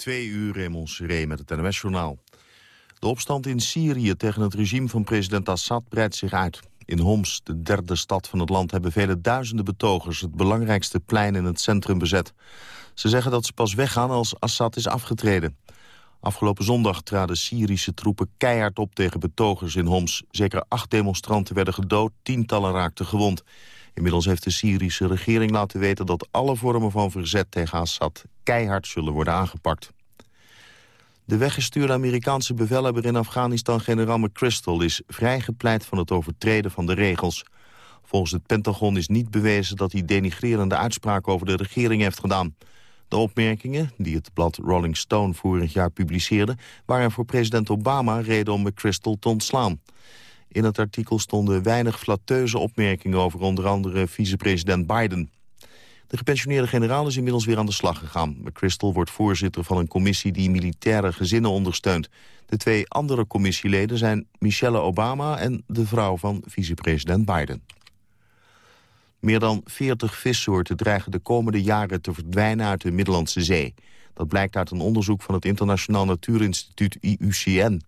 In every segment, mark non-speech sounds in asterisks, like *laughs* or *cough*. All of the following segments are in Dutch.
Twee uur in met het NOS-journaal. De opstand in Syrië tegen het regime van president Assad breidt zich uit. In Homs, de derde stad van het land, hebben vele duizenden betogers... het belangrijkste plein in het centrum bezet. Ze zeggen dat ze pas weggaan als Assad is afgetreden. Afgelopen zondag traden Syrische troepen keihard op tegen betogers in Homs. Zeker acht demonstranten werden gedood, tientallen raakten gewond. Inmiddels heeft de Syrische regering laten weten dat alle vormen van verzet tegen Assad keihard zullen worden aangepakt. De weggestuurde Amerikaanse bevelhebber in Afghanistan, generaal McChrystal, is vrijgepleit van het overtreden van de regels. Volgens het Pentagon is niet bewezen dat hij denigrerende uitspraken over de regering heeft gedaan. De opmerkingen, die het blad Rolling Stone vorig jaar publiceerde... waren voor president Obama reden om McChrystal te ontslaan. In het artikel stonden weinig flatteuze opmerkingen over onder andere vicepresident Biden. De gepensioneerde generaal is inmiddels weer aan de slag gegaan. McChrystal wordt voorzitter van een commissie die militaire gezinnen ondersteunt. De twee andere commissieleden zijn Michelle Obama en de vrouw van vicepresident Biden. Meer dan 40 vissoorten dreigen de komende jaren te verdwijnen uit de Middellandse Zee. Dat blijkt uit een onderzoek van het Internationaal Natuurinstituut IUCN.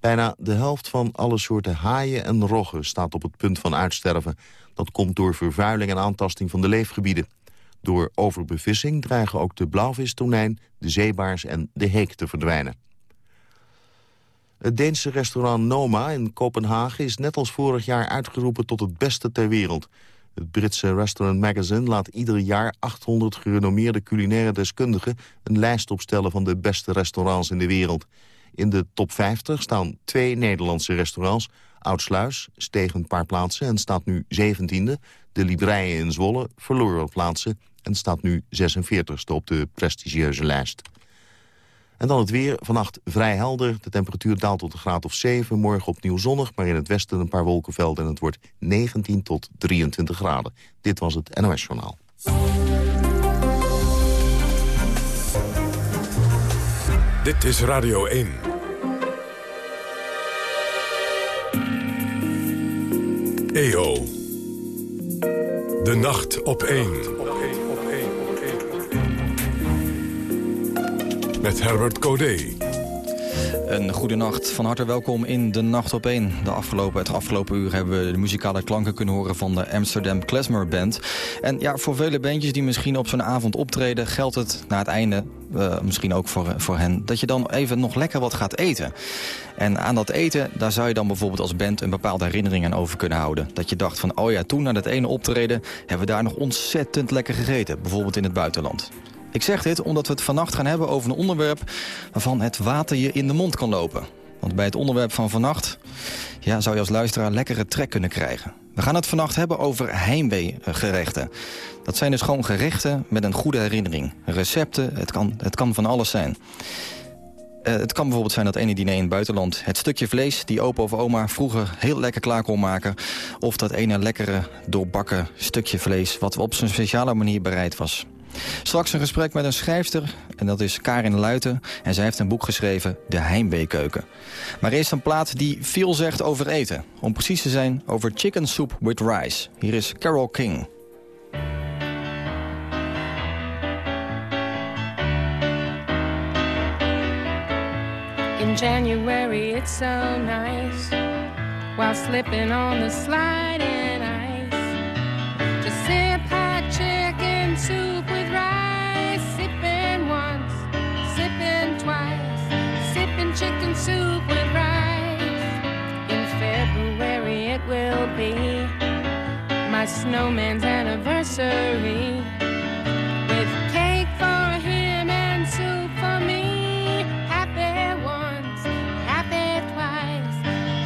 Bijna de helft van alle soorten haaien en roggen staat op het punt van uitsterven. Dat komt door vervuiling en aantasting van de leefgebieden. Door overbevissing dreigen ook de blauwvistonijn, de zeebaars en de heek te verdwijnen. Het Deense restaurant Noma in Kopenhagen is net als vorig jaar uitgeroepen tot het beste ter wereld. Het Britse Restaurant Magazine laat ieder jaar 800 gerenommeerde culinaire deskundigen een lijst opstellen van de beste restaurants in de wereld. In de top 50 staan twee Nederlandse restaurants. Oudsluis steeg een paar plaatsen en staat nu 17e. De Libreien in Zwolle verloor wat plaatsen en staat nu 46e op de prestigieuze lijst. En dan het weer. Vannacht vrij helder. De temperatuur daalt tot een graad of 7. Morgen opnieuw zonnig, maar in het westen een paar wolkenvelden. En het wordt 19 tot 23 graden. Dit was het NOS Journaal. Dit is Radio 1. EO. De nacht op 1. Met Herbert Codé. Een goede nacht, van harte welkom in de Nacht op 1. De afgelopen, het afgelopen uur hebben we de muzikale klanken kunnen horen van de Amsterdam Klezmer Band. En ja, voor vele bandjes die misschien op zo'n avond optreden... geldt het na het einde, uh, misschien ook voor, voor hen... dat je dan even nog lekker wat gaat eten. En aan dat eten, daar zou je dan bijvoorbeeld als band... een bepaalde herinnering aan over kunnen houden. Dat je dacht van, oh ja, toen na dat ene optreden... hebben we daar nog ontzettend lekker gegeten. Bijvoorbeeld in het buitenland. Ik zeg dit omdat we het vannacht gaan hebben over een onderwerp... waarvan het water je in de mond kan lopen. Want bij het onderwerp van vannacht ja, zou je als luisteraar lekkere trek kunnen krijgen. We gaan het vannacht hebben over heimweegerechten. Dat zijn dus gewoon gerechten met een goede herinnering. Recepten, het kan, het kan van alles zijn. Uh, het kan bijvoorbeeld zijn dat ene diner in het buitenland... het stukje vlees die opa of oma vroeger heel lekker klaar kon maken... of dat ene lekkere doorbakken stukje vlees... wat op zijn speciale manier bereid was. Straks een gesprek met een schrijfster, en dat is Karin Luiten. En zij heeft een boek geschreven, De Heimweekeuken. Maar eerst een plaat die veel zegt over eten. Om precies te zijn over chicken soup with rice. Hier is Carol King. In January it's so nice While slipping on the sliding ice To sip chicken soup with rice. In February it will be My snowman's anniversary. With cake for him and soup for me. Happy once, happy twice.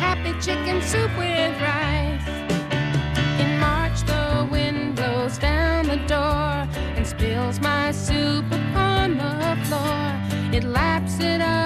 Happy chicken soup with rice. In March the wind blows down the door And spills my soup upon the floor. It laps it up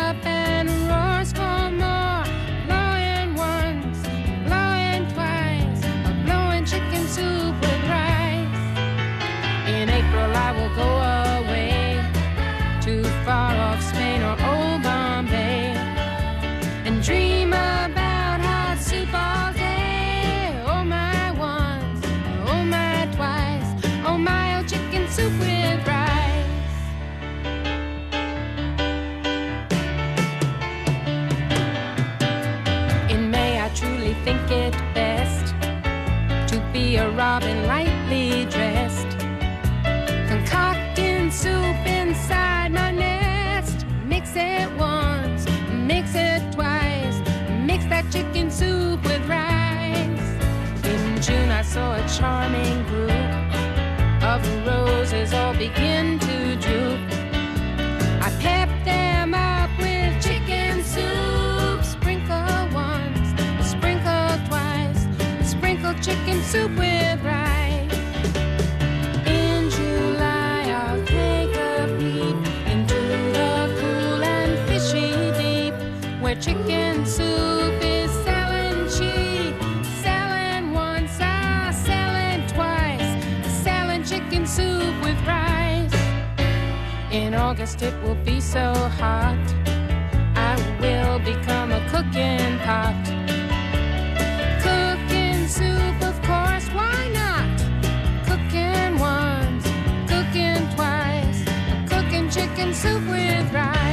chicken soup with rice. In June, I saw a charming group of roses all begin to droop. I pepped them up with chicken soup. Sprinkle once, sprinkle twice, sprinkle chicken soup with rice. In July, I'll take a peep into the cool and fishy deep where chicken soup soup with rice. In August, it will be so hot. I will become a cooking pot. Cooking soup, of course, why not? Cooking once, cooking twice, cooking chicken soup with rice.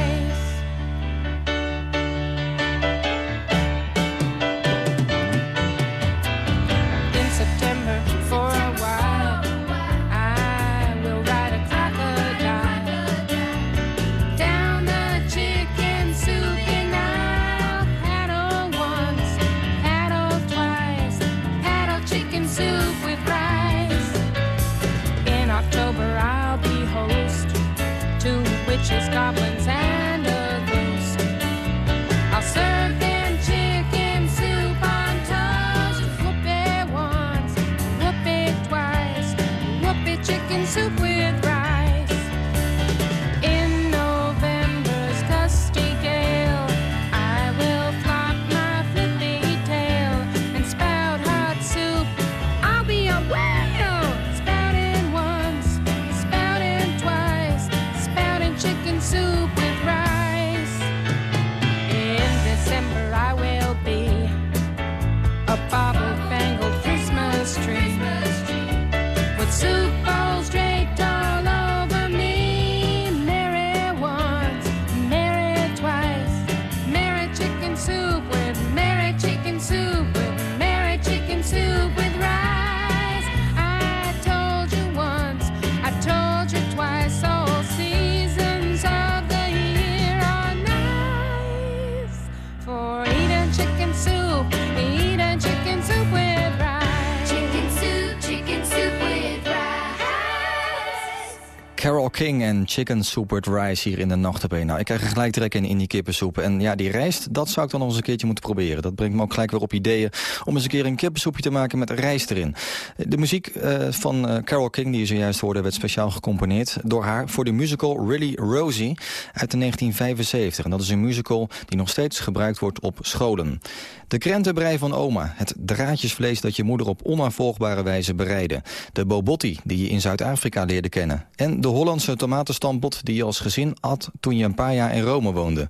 En Chicken Soup Rice hier in de nacht. Nou, ik krijg er gelijk trek in, in die kippensoep. En ja, die rijst, dat zou ik dan nog eens een keertje moeten proberen. Dat brengt me ook gelijk weer op ideeën om eens een keer een kippensoepje te maken met rijst erin. De muziek eh, van eh, Carol King, die je zojuist hoorde, werd speciaal gecomponeerd door haar voor de musical Really Rosie uit de 1975. En dat is een musical die nog steeds gebruikt wordt op scholen. De krentenbrei van oma, het draadjesvlees dat je moeder op onafvolgbare wijze bereidde. De bobotti, die je in Zuid-Afrika leerde kennen. En de Hollandse tomatenstampot die je als gezin at toen je een paar jaar in Rome woonde.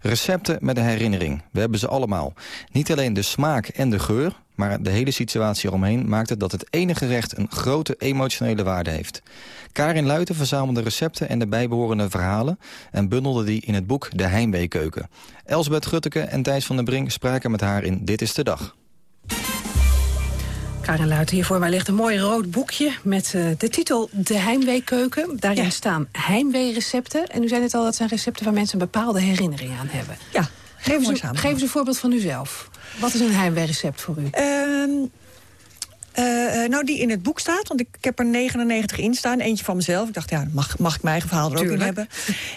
Recepten met een herinnering. We hebben ze allemaal. Niet alleen de smaak en de geur, maar de hele situatie eromheen maakt het dat het ene gerecht een grote emotionele waarde heeft. Karin Luiten verzamelde recepten en de bijbehorende verhalen... en bundelde die in het boek De Heimweekeuken. Elsbeth Gutteke en Thijs van den Brink spraken met haar in Dit is de Dag. Karin Luiten, hier voor mij ligt een mooi rood boekje met uh, de titel De Heimweekeuken. Daarin ja. staan heimweerecepten. En u zei net al, dat zijn recepten waar mensen een bepaalde herinnering aan hebben. Ja, geef eens, geef eens een voorbeeld van uzelf. Wat is een heimweerecept voor u? Um, uh, nou, die in het boek staat, want ik, ik, heb er 99 in staan. Eentje van mezelf. Ik dacht, ja, mag, mag ik mijn eigen verhaal er ook in hebben.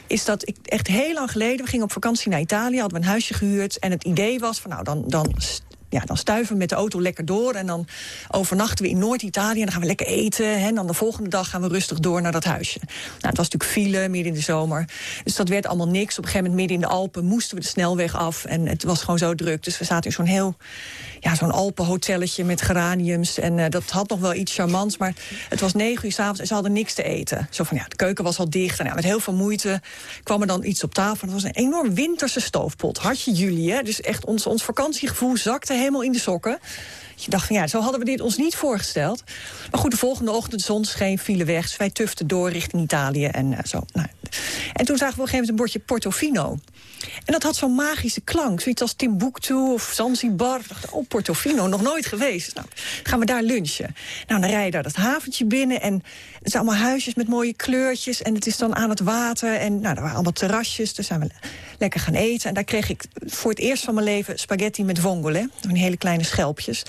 Is dat ik echt heel lang geleden, we gingen op vakantie naar Italië, hadden we een huisje gehuurd. En het idee was van, nou, dan, dan ja, dan stuiven we met de auto lekker door. En dan overnachten we in Noord-Italië. En dan gaan we lekker eten. Hè, en dan de volgende dag gaan we rustig door naar dat huisje. Nou, het was natuurlijk file, midden in de zomer. Dus dat werd allemaal niks. Op een gegeven moment, midden in de Alpen, moesten we de snelweg af. En het was gewoon zo druk. Dus we zaten in zo'n heel... Ja, zo'n Alpenhotelletje met geraniums. En uh, dat had nog wel iets charmants. Maar het was negen uur s'avonds en ze hadden niks te eten. Zo van, ja, de keuken was al dicht. En ja, met heel veel moeite kwam er dan iets op tafel. Het was een enorm winterse stoofpot. Hartje juli, hè. Dus echt ons, ons vakantiegevoel zakte helemaal in de sokken. Je dacht van ja, zo hadden we dit ons niet voorgesteld. Maar goed, de volgende ochtend zon scheen, vielen weg. Dus wij tuften door richting Italië en uh, zo. Nou, En toen zagen we op een gegeven moment een bordje Portofino. En dat had zo'n magische klank. Zoiets als Timbuktu of Zanzibar. Ik dacht, oh, Portofino, nog nooit geweest. Nou, gaan we daar lunchen. Nou, dan rij je daar dat haventje binnen. En het zijn allemaal huisjes met mooie kleurtjes. En het is dan aan het water. En nou, er waren allemaal terrasjes. Dus zijn we lekker gaan eten. En daar kreeg ik voor het eerst van mijn leven spaghetti met vongole. Van hele kleine schelpjes.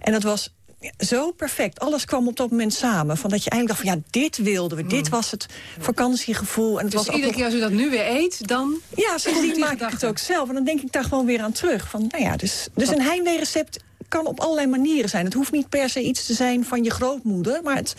En dat was zo perfect. Alles kwam op dat moment samen. Van dat je eigenlijk dacht van ja, dit wilden we. Dit mm. was het vakantiegevoel. En het dus was iedere keer als u dat nu weer eet, dan... Ja, sindsdien *laughs* maak ik het ook zelf. En dan denk ik daar gewoon weer aan terug. Van, nou ja, dus, dus een heimwee-recept kan op allerlei manieren zijn. Het hoeft niet per se iets te zijn van je grootmoeder. Maar het,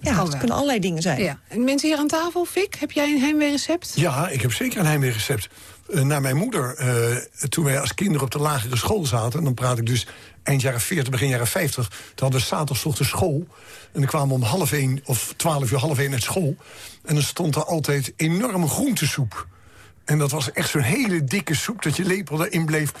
ja, het kunnen allerlei dingen zijn. Ja. En mensen hier aan tafel, Fik, heb jij een heimwee-recept? Ja, ik heb zeker een heimwee-recept. Uh, naar mijn moeder, uh, toen wij als kinderen op de lagere school zaten... en dan praat ik dus eind jaren 40, begin jaren 50... toen hadden we zaterdagochtend school. En dan kwamen we om half één of twaalf uur half één uit school. En dan stond er altijd enorme groentesoep. En dat was echt zo'n hele dikke soep dat je lepel erin bleef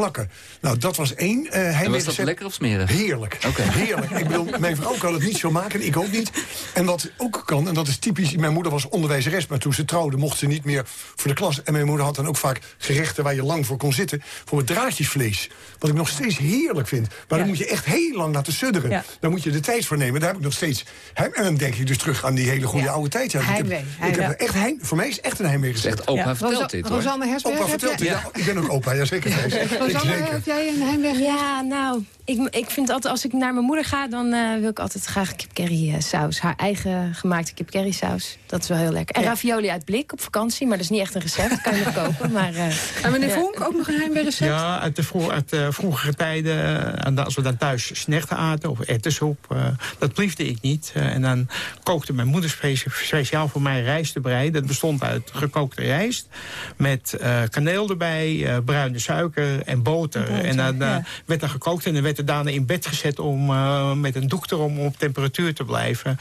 plakken. Nou, dat was één. Uh, hij en was dat lekker of smerig? Heerlijk. Okay. *laughs* Heerlijk. Ik bedoel, mijn vrouw kan het niet zo maken, ik ook niet. En wat ook kan, en dat is typisch... Mijn moeder was onderwijzeres, maar toen ze trouwde... mocht ze niet meer voor de klas. En mijn moeder had dan ook vaak gerechten waar je lang voor kon zitten... voor het draadjesvlees. Wat ik nog steeds heerlijk vind. Maar dan moet je echt heel lang laten sudderen. Ja. Daar moet je de tijd voor nemen. Daar heb ik nog steeds... En dan denk je dus terug aan die hele goede oude tijd. Ja, ik heb, ik heb echt heim, voor mij is echt een heimwee gezegd. Opa vertelt dit, hoor. Rosanne Hersberg, Opa vertelt dit, ja. Ik ben ook opa, ja zeker. *laughs* Rosanne, heb jij een heimweg? Ja, nou, ik, ik vind altijd, als ik naar mijn moeder ga, dan uh, wil ik altijd graag kip curry uh, saus. Haar eigen gemaakte kip curry saus. Dat is wel heel lekker. En ravioli uit blik op vakantie, maar dat is niet echt een recept. Kan je nog *laughs* kopen. Maar, uh, en meneer ja. Vonk, ook nog een heimweg recept? Ja, uit de, vroeg, uit de vroegere tijden, als we dan thuis snechten aten of ettensoep, dat bliefde ik niet. en dan kookte mijn moeder speciaal voor mij rijst. Dat bestond uit gekookte rijst met kaneel erbij, bruine suiker en boter. en dan ja. werd er gekookt en dan werd daarna in bed gezet om uh, met een doek erom op temperatuur te blijven.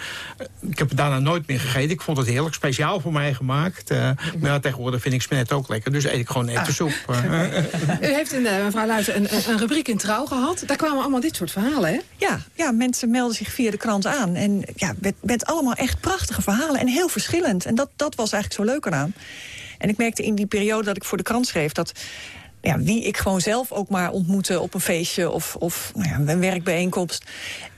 ik heb het daarna nooit meer gegeten. Ik vond het heerlijk, speciaal voor mij gemaakt. Uh, maar tegenwoordig vind ik smet ook lekker, dus eet ik gewoon nette ah. soep. *laughs* U heeft, in, mevrouw Luijten, een, een rubriek in Trouw gehad. Daar kwamen allemaal dit soort verhalen, hè? Ja, ja mensen melden zich via de krant aan. En ja, met, met allemaal echt prachtige verhalen en heel verschillend. En dat, dat was eigenlijk zo leuk eraan. En ik merkte in die periode dat ik voor de krant schreef... dat ja, wie ik gewoon zelf ook maar ontmoette op een feestje of, of nou ja, een werkbijeenkomst.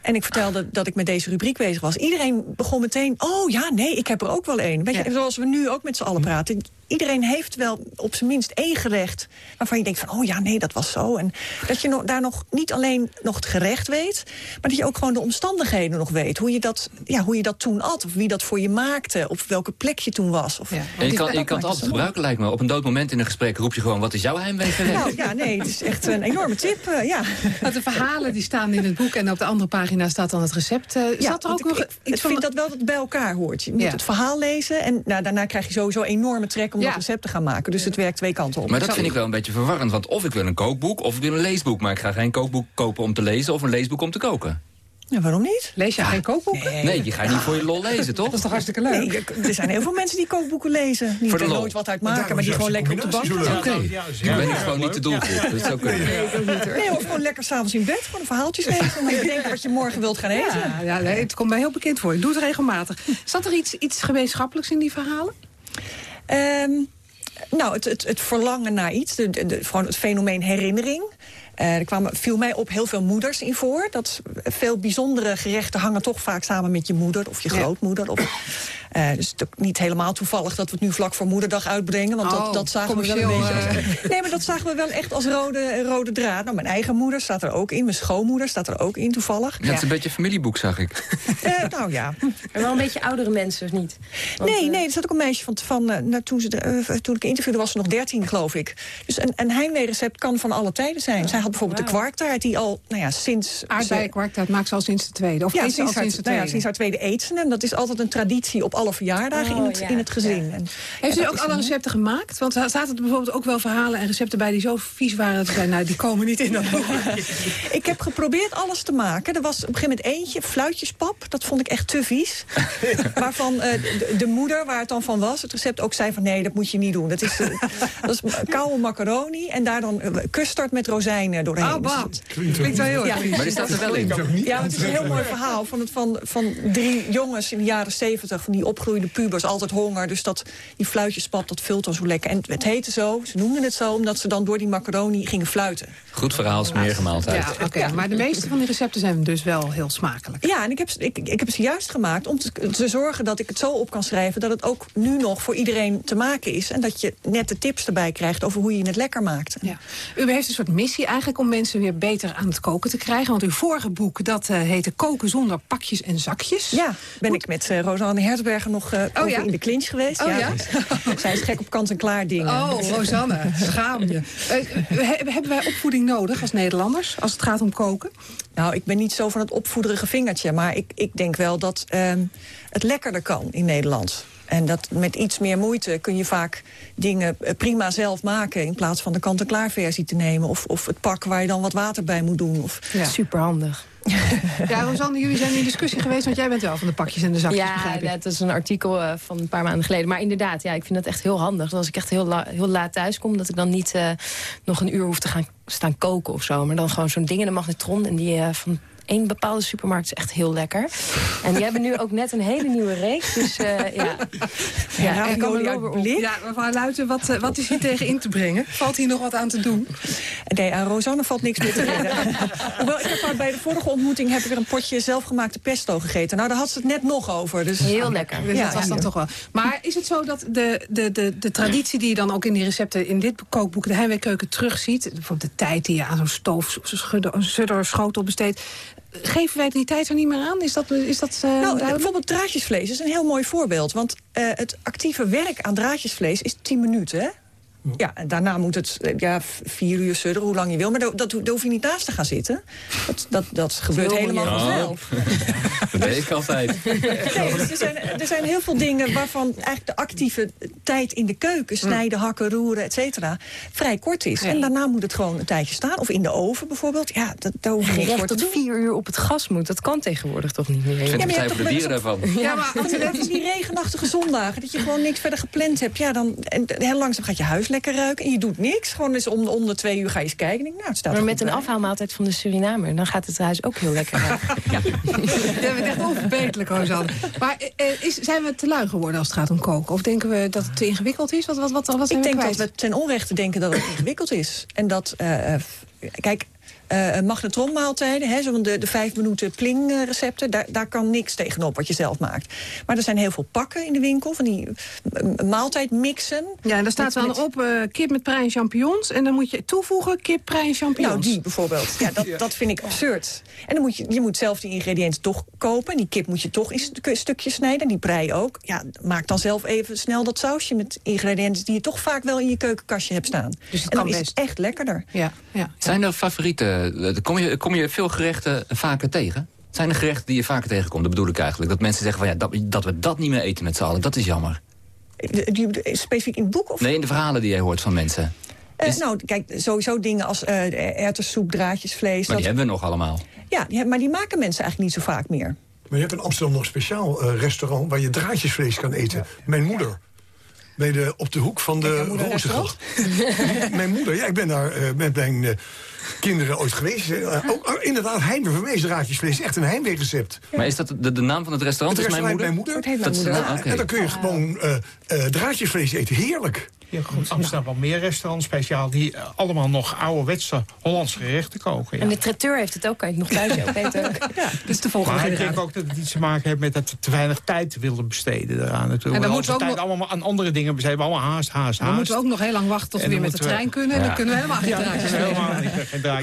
En ik vertelde dat ik met deze rubriek bezig was. Iedereen begon meteen, oh ja, nee, ik heb er ook wel één. Weet je, zoals we nu ook met z'n allen praten. Iedereen heeft wel op zijn minst één gerecht... waarvan je denkt van, oh ja, nee, dat was zo. En dat je no daar nog niet alleen nog het gerecht weet... maar dat je ook gewoon de omstandigheden nog weet. Hoe je dat, ja, hoe je dat toen at, of wie dat voor je maakte... of welke plek je toen was. Of, ja. En je kan, je kan het altijd gebruiken, lijkt me. Op een dood moment in een gesprek roep je gewoon... wat is jouw heimwee Nou, ja, nee, het is echt een enorme tip, uh, ja. Maar de verhalen die staan in het boek... en op de andere pagina staat dan het recept. Uh, ja, zat er ook nog ik, ik vind dat wel dat het bij elkaar hoort. Je moet het verhaal lezen en nou, daarna krijg je sowieso enorme trek... om dat recept te gaan maken. Dus het werkt twee kanten op. Maar dat vind ik wel een beetje verwarrend. Want of ik wil een kookboek of ik wil een leesboek. Maar ik ga geen kookboek kopen om te lezen of een leesboek om te koken. Ja, waarom niet? Lees je geen kookboeken? Nee. nee, die ga je niet voor je lol lezen, toch? Dat is toch hartstikke leuk? Nee, er zijn heel veel mensen die kookboeken lezen. Die er nooit wat uit maken, maar die gewoon lekker op de bank Oké, okay. ik ben ik gewoon niet te doelgroep. Dat is ook Nee, of gewoon lekker s'avonds in bed, gewoon een verhaaltjes lezen. En dan *laughs* denken wat je morgen wilt gaan eten. Ja, ja nee, het komt mij heel bekend voor. Ik doe het regelmatig. Zat er iets, iets gemeenschappelijks in die verhalen? Um, nou, het, het, het, verlangen naar iets, de, de, gewoon het fenomeen herinnering. Uh, er kwamen, viel mij op heel veel moeders in voor. Dat veel bijzondere gerechten hangen toch vaak samen met je moeder of je grootmoeder. Of, uh, dus het is niet helemaal toevallig dat we het nu vlak voor Moederdag uitbrengen. Want dat, oh, dat zagen we wel een beetje. Als, *laughs* nee, maar dat zagen we wel echt als rode, rode draad. Nou, mijn eigen moeder staat er ook in. Mijn schoonmoeder staat er ook in, toevallig. Ja, het is een beetje familieboek, zag ik. Uh, *laughs* nou ja. En wel een beetje oudere mensen, of niet? Want, nee, nee, er zat ook een meisje van... van nou, toen, ze, toen ik interviewde was ze nog 13, geloof ik. Dus een, een heimwee-recept kan van alle tijden zijn. Zij had bijvoorbeeld de kwarktaart die al, nou ja, sinds... Aardbeinkwarktaart maakt ze al sinds de tweede. Of ja, sinds, sinds, haar, sinds, de tweede. Nou ja, sinds haar tweede eetsen. En dat is altijd een traditie op alle verjaardagen oh, in, het, ja. in het gezin. En, Heeft u ook alle recepten gemaakt? Want zaten er bijvoorbeeld ook wel verhalen en recepten bij die zo vies waren... dat ze zeiden, nou, die komen niet in dat boek. *laughs* ik heb geprobeerd alles te maken. Er was op een gegeven moment eentje, fluitjespap. Dat vond ik echt te vies. *laughs* Waarvan uh, de, de, moeder, waar het dan van was, het recept ook zei van... nee, dat moet je niet doen. Dat is, uh, dat is koude macaroni en daar dan uh, custard met rozijnen doorheen. Oh, bah. Klinkt wel heel ja. Maar die staat er wel in. Ja, het is een heel mooi verhaal van, het, van, van drie jongens in de jaren zeventig... van die opgroeiende pubers altijd honger. Dus dat, die fluitjespap, dat vult dan zo lekker. En het heette zo, ze noemden het zo... omdat ze dan door die macaroni gingen fluiten. Goed verhaal, smerige maaltijd. Ja, oké. Maar de meeste van die recepten zijn dus wel heel smakelijk. Ja, en ik heb, ze- ik, ik heb ze juist gemaakt om te, te zorgen dat ik het zo op kan schrijven... dat het ook nu nog voor iedereen te maken is. En dat je net de tips erbij krijgt over hoe je het lekker maakt. Ja. U heeft een soort missie eigenlijk om mensen weer beter aan het koken te krijgen. Want uw vorige boek, dat eh, heette Koken zonder pakjes en zakjes. Ja, ben ik met eh Rosanne Hertzberger nog eh, ja? in de clinch geweest. Oh ja? *laughs* Zij is gek op kant-en-klaar dingen. Oh, Rosanne, schaam je. He- hebben wij opvoeding nodig als Nederlanders, als het gaat om koken? Nou, ik ben niet zo van het opvoederige vingertje. Maar ik, ik denk wel dat ehm, het lekkerder kan in Nederland. En dat met iets meer moeite kun je vaak dingen eh, prima zelf maken... in plaats van de kant-en-klaar versie te nemen. Of, of het pak waar je dan wat water bij moet doen. Of, Ja. Superhandig. *laughs* Ja, Rosanne, jullie zijn in discussie geweest, want jij bent wel van de pakjes en de zakjes, Ja, dat is een artikel eh, van een paar maanden geleden. Maar inderdaad, ja, ik vind dat echt heel handig. Dat als ik echt heel, la- heel laat thuis kom... dat ik dan niet eh, nog een uur hoef te gaan staan koken of zo. Maar dan gewoon zo'n ding in de magnetron. En die eh, van één bepaalde supermarkt is echt heel lekker. En die hebben nu ook net een hele nieuwe reeks. Dus eh, ja. ja, ik kan wel weer op. Ja, mevrouw Luiten, wat, eh, wat is hier tegen in te brengen? Valt hier nog wat aan te doen? Nee, aan Rosanne valt niks meer te redden. *laughs* Hoewel, ik heb bij de vorige ontmoeting... heb ik weer een potje zelfgemaakte pesto gegeten. Nou, daar had ze het net nog over. Dus Heel lekker. Dus Ja, dat was dan ja. toch wel. Maar is het zo dat de, de, de, de traditie die je dan ook in die recepten... in dit kookboek, de Heimweekeuken, terugziet... bijvoorbeeld de tijd die je aan zo'n stoof, schudder, schotel besteedt... geven wij die tijd er niet meer aan? Is dat, is dat eh, Nou, bijvoorbeeld draadjesvlees is een heel mooi voorbeeld. Want eh, het actieve werk aan draadjesvlees is 10 minuten, hè? Ja, en daarna moet het ja, vier uur sudderen, hoe lang je wil. Maar daar, dat, daar hoef je niet naast te gaan zitten. Dat, dat, dat gebeurt helemaal Ja. vanzelf. *laughs* Dat deed ik altijd. Nee, dus er, zijn, er zijn heel veel dingen waarvan eigenlijk de actieve tijd in de keuken... snijden, hakken, roeren, et cetera, vrij kort is. Ja. En daarna moet het gewoon een tijdje staan. Of in de oven bijvoorbeeld. Ja, dat, daar hoef je niet voor te doen. vier uur op het gas moet. Dat kan tegenwoordig toch niet meer? Ik vind maar je de toch Dieren daarvan. Ja, maar als het is die regenachtige zondagen, dat je gewoon niks verder gepland hebt. Ja, dan, en heel langzaam gaat je huis lekker ruiken en je doet niks. Gewoon eens om, om de twee uur ga je eens kijken. En denk, nou, het staat Maar er met een bij. afhaalmaaltijd van de Surinamer... dan gaat het huis ook heel lekker *laughs* uit. Je bent echt onverbeterlijk, Rosanne. Maar eh, eh, is, zijn we te lui geworden als het gaat om koken? Of denken we dat het te ingewikkeld is? Wat, wat, wat, wat zijn Ik we denk dat we ten onrechte denken dat het ingewikkeld is. En dat, eh, kijk, eh magnetronmaaltijden, hè, zo de, de vijf minuten pling eh, recepten, daar, daar kan niks tegenop wat je zelf maakt. Maar er zijn heel veel pakken in de winkel, van die maaltijdmixen. Ja, en daar staat dan met- op eh, kip met prei en champignons. En dan moet je toevoegen kip, prei en champignons. Nou, die bijvoorbeeld. Ja, dat, dat vind ik absurd. En dan moet je, je moet zelf die ingrediënten toch kopen. En die kip moet je toch in stu- stukjes snijden. En die prei ook. Ja, maak dan zelf even snel dat sausje met ingrediënten... die je toch vaak wel in je keukenkastje hebt staan. Dus het en dan kan is best. het echt lekkerder. Ja, ja. Zijn er favorieten? Eh, Kom je, kom je veel gerechten vaker tegen? Zijn er gerechten die je vaker tegenkomt? Dat bedoel ik eigenlijk. Dat mensen zeggen van ja, dat, dat we dat niet meer eten met z'n allen. Dat is jammer. Die- die- Specifiek in het boek? Of? Nee, in de verhalen die jij hoort van mensen. Eh, is- nou, kijk, sowieso dingen als eh erwtensoep, draadjesvlees. Maar Dat, die hebben we nog allemaal. ja, die, maar die maken mensen eigenlijk niet zo vaak meer. Maar je hebt in Amsterdam nog een speciaal eh, restaurant... waar je draadjesvlees kan eten. Mijn moeder. Bij de, op de hoek van de Rozengracht. *laughs* Mijn moeder, ja, ik ben daar eh, met mijn eh, kinderen ooit geweest. Eh, ook, eh, inderdaad, heimwee van meest draadjesvlees. Echt een heimweerecept. Maar is dat de, de naam van het restaurant? Het is mijn restaurant moeder? Mijn moeder. Dat is- Moeder. oké. En dan kun je gewoon eh, eh, draadjesvlees eten. Heerlijk. Hebt in Amsterdam wel meer restaurants speciaal... die eh, allemaal nog ouderwetse Hollandse gerechten koken. Ja. En de traiteur heeft het ook. Kan je het nog thuis ook eten? ook. *laughs* Ja, dus de volgende Maar ik denk ook dat het iets te maken heeft met dat we te weinig tijd wilden besteden daaraan. Natuurlijk. En dan We moeten onze we ook tijd nog- allemaal aan andere dingen besteden. We allemaal haast, haast, Dan haast. moeten we ook nog heel lang wachten tot we weer dan met de we- trein kunnen. En dan Ja. kunnen we helemaal geen Ja,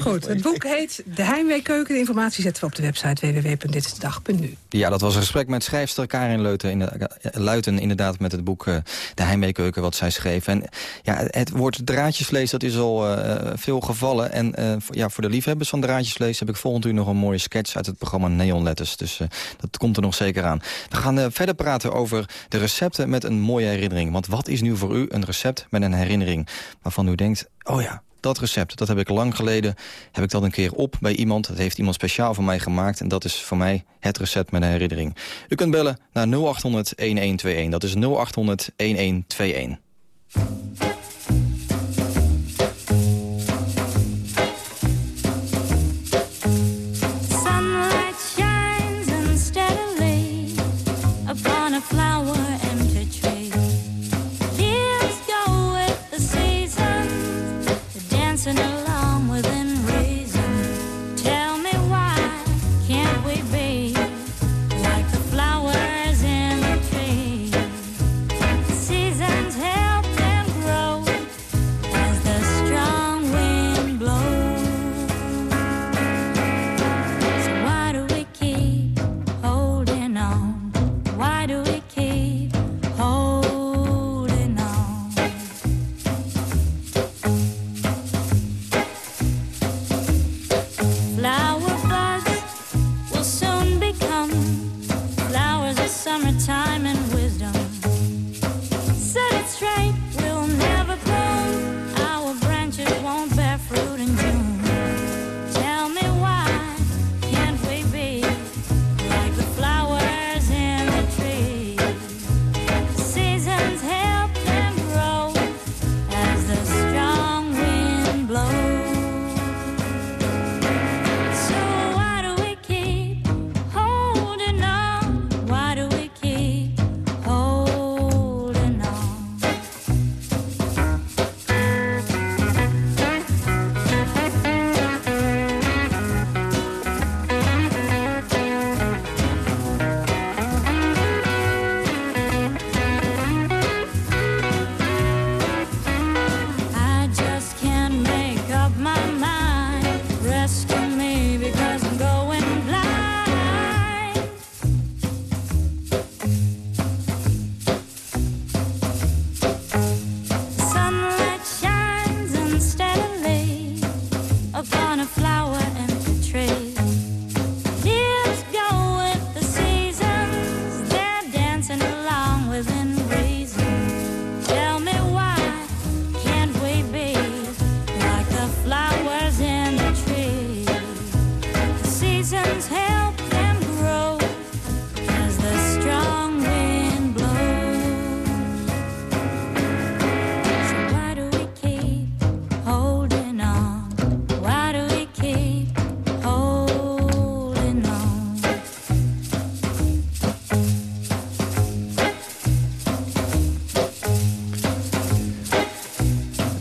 Goed, het boek heet De Heimweekeuken. De informatie zetten we op de website www.ditstedag.nu. Ja, dat was een gesprek met schrijfster Karin Leuten, in Luiten inderdaad met het boek eh, De Heimweekeuken wat zij schreef. En ja, het woord draadjesvlees dat is al eh, veel gevallen. En eh, voor, ja, voor de liefhebbers van draadjesvlees heb ik volgend uur nog een mooie sketch uit het programma Neon Letters. Dus eh, dat komt er nog zeker aan. We gaan verder praten over de recepten met een mooie herinnering. Want wat is nu voor u een recept met een herinnering waarvan u denkt, oh ja, dat recept, dat heb ik lang geleden, heb ik dat een keer op bij iemand. Dat heeft iemand speciaal voor mij gemaakt. En dat is voor mij het recept met een herinnering. U kunt bellen naar 0800-1121. Dat is 0800-1121.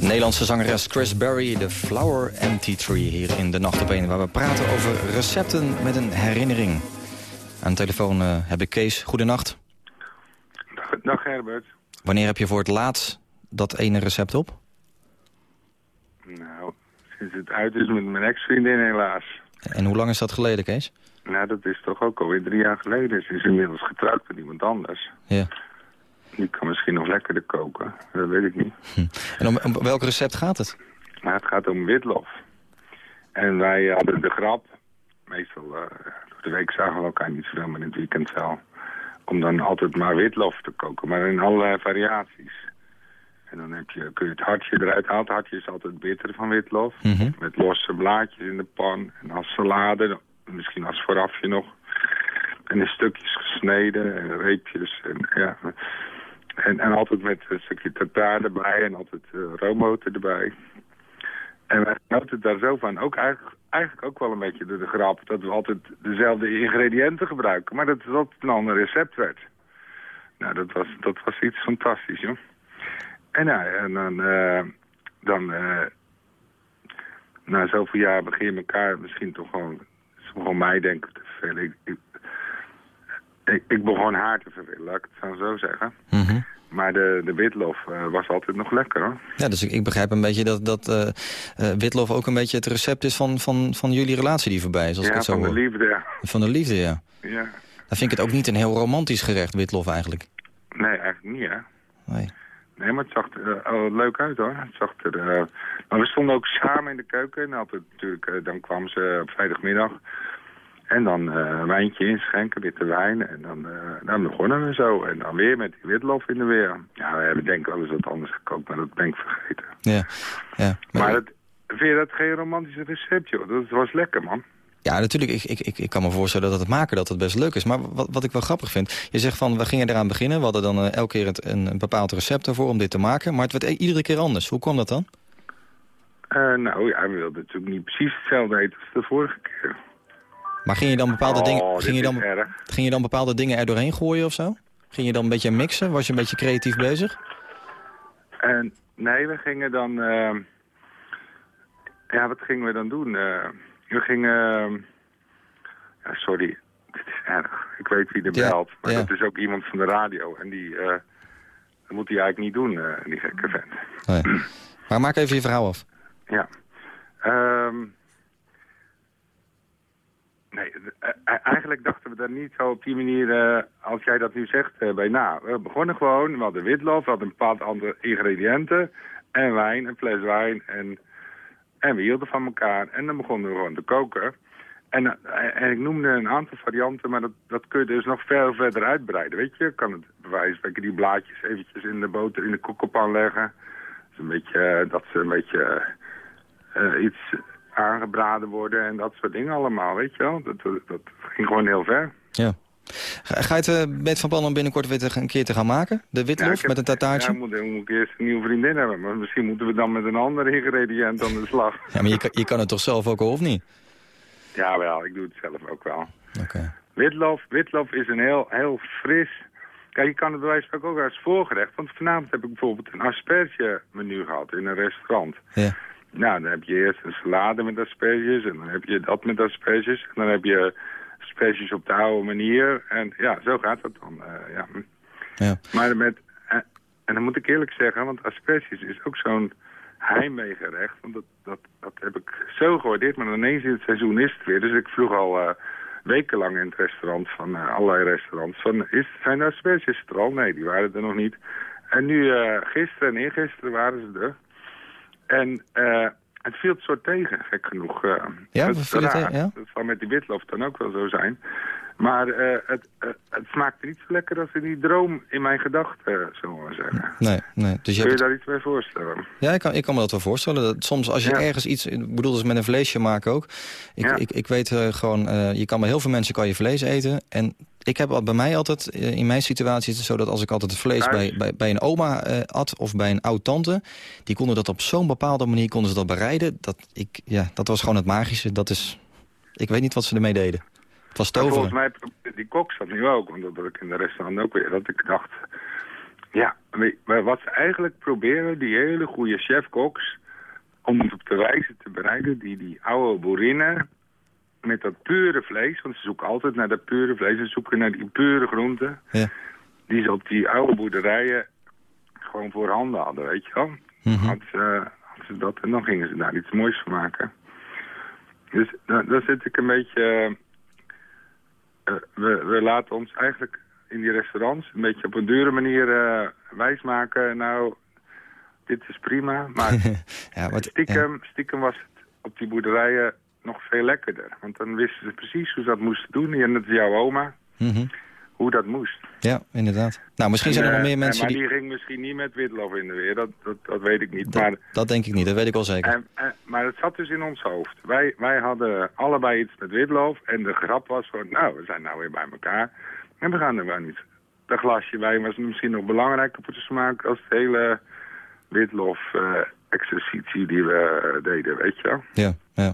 Nederlandse zangeres Chris Berry, de Flower Empty Tree... hier in de Nacht op 1, waar we praten over recepten met een herinnering. Aan de telefoon uh, heb ik Kees. Goedenacht. Dag, dag Herbert. Wanneer heb je voor het laatst dat ene recept op? Nou, sinds het uit is met mijn ex-vriendin helaas. En hoe lang is dat geleden, Kees? Nou, dat is toch ook alweer drie jaar geleden. Ze is inmiddels getrouwd met iemand anders. Ja. Die kan misschien nog lekkerder koken. Dat weet ik niet. Hm. En om, om, welk recept gaat het? Nou, het gaat om witlof. En wij hadden de grap. Meestal uh, door de week zagen we elkaar niet zoveel, maar in het weekend wel. Om dan altijd maar witlof te koken, maar in allerlei variaties. En dan heb je, kun je het hartje eruit halen. Het hartje is altijd bitter van witlof. Mm -hmm. Met losse blaadjes in de pan. En als salade, misschien als voorafje nog. En in stukjes gesneden en reepjes. En, ja. En, en altijd met een stukje tartaar erbij en altijd uh, erbij. En wij genoten daar zo van. Ook eigenlijk, ook wel een beetje door de grap dat we altijd dezelfde ingrediënten gebruiken. Maar dat het altijd een ander recept werd. Nou, dat was, dat was iets fantastisch, joh. En, nou, en dan, uh, dan uh, na zoveel jaar begin je elkaar misschien toch gewoon, gewoon mij denken te vervelen. Ik, ik, ik, ik begon haar te vervelen, laat ik het zo zeggen. Mm -hmm. Maar de, de witlof uh, was altijd nog lekker, hoor. Ja, dus ik, ik begrijp een beetje dat, dat uh, witlof ook een beetje het recept is van, van, van jullie relatie die voorbij is. Als ja, ik het zo van de liefde, ja. Van de liefde, ja. ja. Dan vind ik het ook niet een heel romantisch gerecht, witlof eigenlijk. Nee, eigenlijk niet, hè. Nee. Nee, maar het zag er leuk uit hoor. Het zag er. Maar we stonden ook samen in de keuken. En altijd, natuurlijk, dan kwam ze op vrijdagmiddag. En dan een wijntje inschenken, witte wijn. En dan, dan begonnen we zo. En dan weer met die witlof in de weer. Ja, we hebben denk ik wel eens wat anders gekookt, maar dat ben ik vergeten. Ja, ja. Maar, maar het, vind je dat geen romantisch recept, joh? Dat was lekker, man. Ja, natuurlijk. Ik, ik, ik, ik kan me voorstellen dat het maken dat het best leuk is. Maar wat, wat ik wel grappig vind... Je zegt van, we gingen eraan beginnen. We hadden dan uh, elke keer het, een, een, bepaald recept ervoor om dit te maken. Maar het werd iedere keer anders. Hoe kwam dat dan? Nou ja, we wilden natuurlijk niet precies hetzelfde eten als de vorige keer. Maar ging je dan bepaalde, oh, dingen, ging je dan, ging je dan bepaalde dingen er doorheen gooien of zo? Ging je dan een beetje mixen? Was je een beetje creatief bezig? Uh, nee, we gingen dan... Uh, ja, wat gingen we dan doen? Uh, we gingen... Ja, sorry, *laughs* dit is erg. Ik weet wie er Ja, belt, maar ja. dat is ook iemand van de radio. En die... uh, dat moet hij eigenlijk niet doen, uh, die gekke vent. Nee. Maar maak even je verhaal af. Ja. Um, nee, uh, eigenlijk dachten we daar niet zo op die manier, uh, als jij dat nu zegt, uh, bij. We begonnen gewoon, we hadden witlof, we hadden een bepaald andere ingrediënten. En wijn, een fles wijn. En, en we hielden van elkaar. En dan begonnen we gewoon te koken. En, en ik noemde een aantal varianten, maar dat, dat kun je dus nog veel verder uitbreiden. Weet je, kan het bewijs dat die blaadjes eventjes in de boter in de koekenpan leggen. Dus een beetje, dat ze een beetje iets aangebraden worden en dat soort dingen allemaal, weet je wel. Dat, dat, ging gewoon heel ver. Ja. Ga, je het uh, met van plan om binnenkort weer een keer te gaan maken? De witlof ja, heb, met een tartaartje? Ja, moet, dan moet ik eerst een nieuwe vriendin hebben. Maar misschien moeten we dan met een ander ingrediënt aan de slag. *laughs* Ja, maar je kan, je kan het toch zelf ook al, of niet? Ja, wel. Ik doe het zelf ook wel. Okay. Witlof, witlof is een heel, heel fris... Kijk, je kan het bij wijze van ook als voorgerecht. Want vanavond heb ik bijvoorbeeld een asperge menu gehad in een restaurant. Ja. Nou, dan heb je eerst een salade met asperges en dan heb je dat met asperges. En dan heb je asperges op de oude manier. En ja, zo gaat het dan. Uh, ja. Ja. Maar met... Uh, en dan moet ik eerlijk zeggen, want asperges is ook zo'n heimweegerecht. Want dat, dat, dat heb ik zo gewaardeerd, maar ineens in het seizoen is het weer. Dus ik vroeg al uh, wekenlang in het restaurant, van uh, allerlei restaurants, van, is, zijn de asperges er al? Nee, die waren er nog niet. En nu, gisteren en eergisteren waren ze er. En uh, het viel het soort tegen, gek genoeg. Uh, ja, het viel het ja? Dat zal met die witlof dan ook wel zo zijn. Maar uh, het, uh, het smaakte niet zo lekker als in die droom in mijn gedachten, uh, zullen we maar zeggen. Nee, nee. Dus je Kun je daar iets bij voorstellen? Ja, ik kan, ik kan me dat wel voorstellen. Dat soms als je Ja. ergens iets... Ik bedoel, dus met een vleesje maken ook. Ik, Ja. ik, ik weet eh, gewoon... eh, je kan bij heel veel mensen kan je vlees eten. En ik heb bij mij altijd... eh, in mijn situatie is het zo dat als ik altijd het vlees bij, bij, bij een oma eh, at... of bij een oud-tante... die konden dat op zo'n bepaalde manier konden ze dat bereiden. Dat, ik, ja, dat was gewoon het magische. Dat is... Ik weet niet wat ze ermee deden. Was toveren. volgens mij, die kok zat nu ook, want dat had ik in de restaurant ook weer, dat ik dacht... Ja, maar wat ze eigenlijk proberen, die hele goede chef-koks... om het op de wijze te bereiden, die, die oude boerinnen... met dat pure vlees, want ze zoeken altijd naar dat pure vlees... ze zoeken naar die pure groenten... Ja. die ze op die oude boerderijen gewoon voorhanden hadden, weet je wel. Mhm. Hadden ze, ze dat en dan gingen ze daar iets moois van maken. Dus daar, daar zit ik een beetje... eh, we, we laten ons eigenlijk in die restaurants een beetje op een dure manier eh, wijsmaken. Nou, dit is prima, maar *laughs* ja, wat, stiekem, stiekem was het op die boerderijen nog veel lekkerder. Want dan wisten ze precies hoe ze dat moesten doen. En dat is jouw oma, Mhm. Hoe dat moest. Ja, inderdaad. Nou, misschien zijn er En, nog eh, meer mensen maar die... die ging misschien niet met witlof in de weer, dat, dat, dat weet ik niet. maar, Dat denk ik niet, dat weet ik wel zeker. en, en- maar het zat dus in ons hoofd. Wij, wij hadden allebei iets met witlof en de grap was van, nou, we zijn nou weer bij elkaar. En we gaan er wel niet. Dat glasje wijn was misschien nog belangrijker voor de smaak als de hele witlof eh exercitie die we eh, deden, weet je wel. Ja, ja.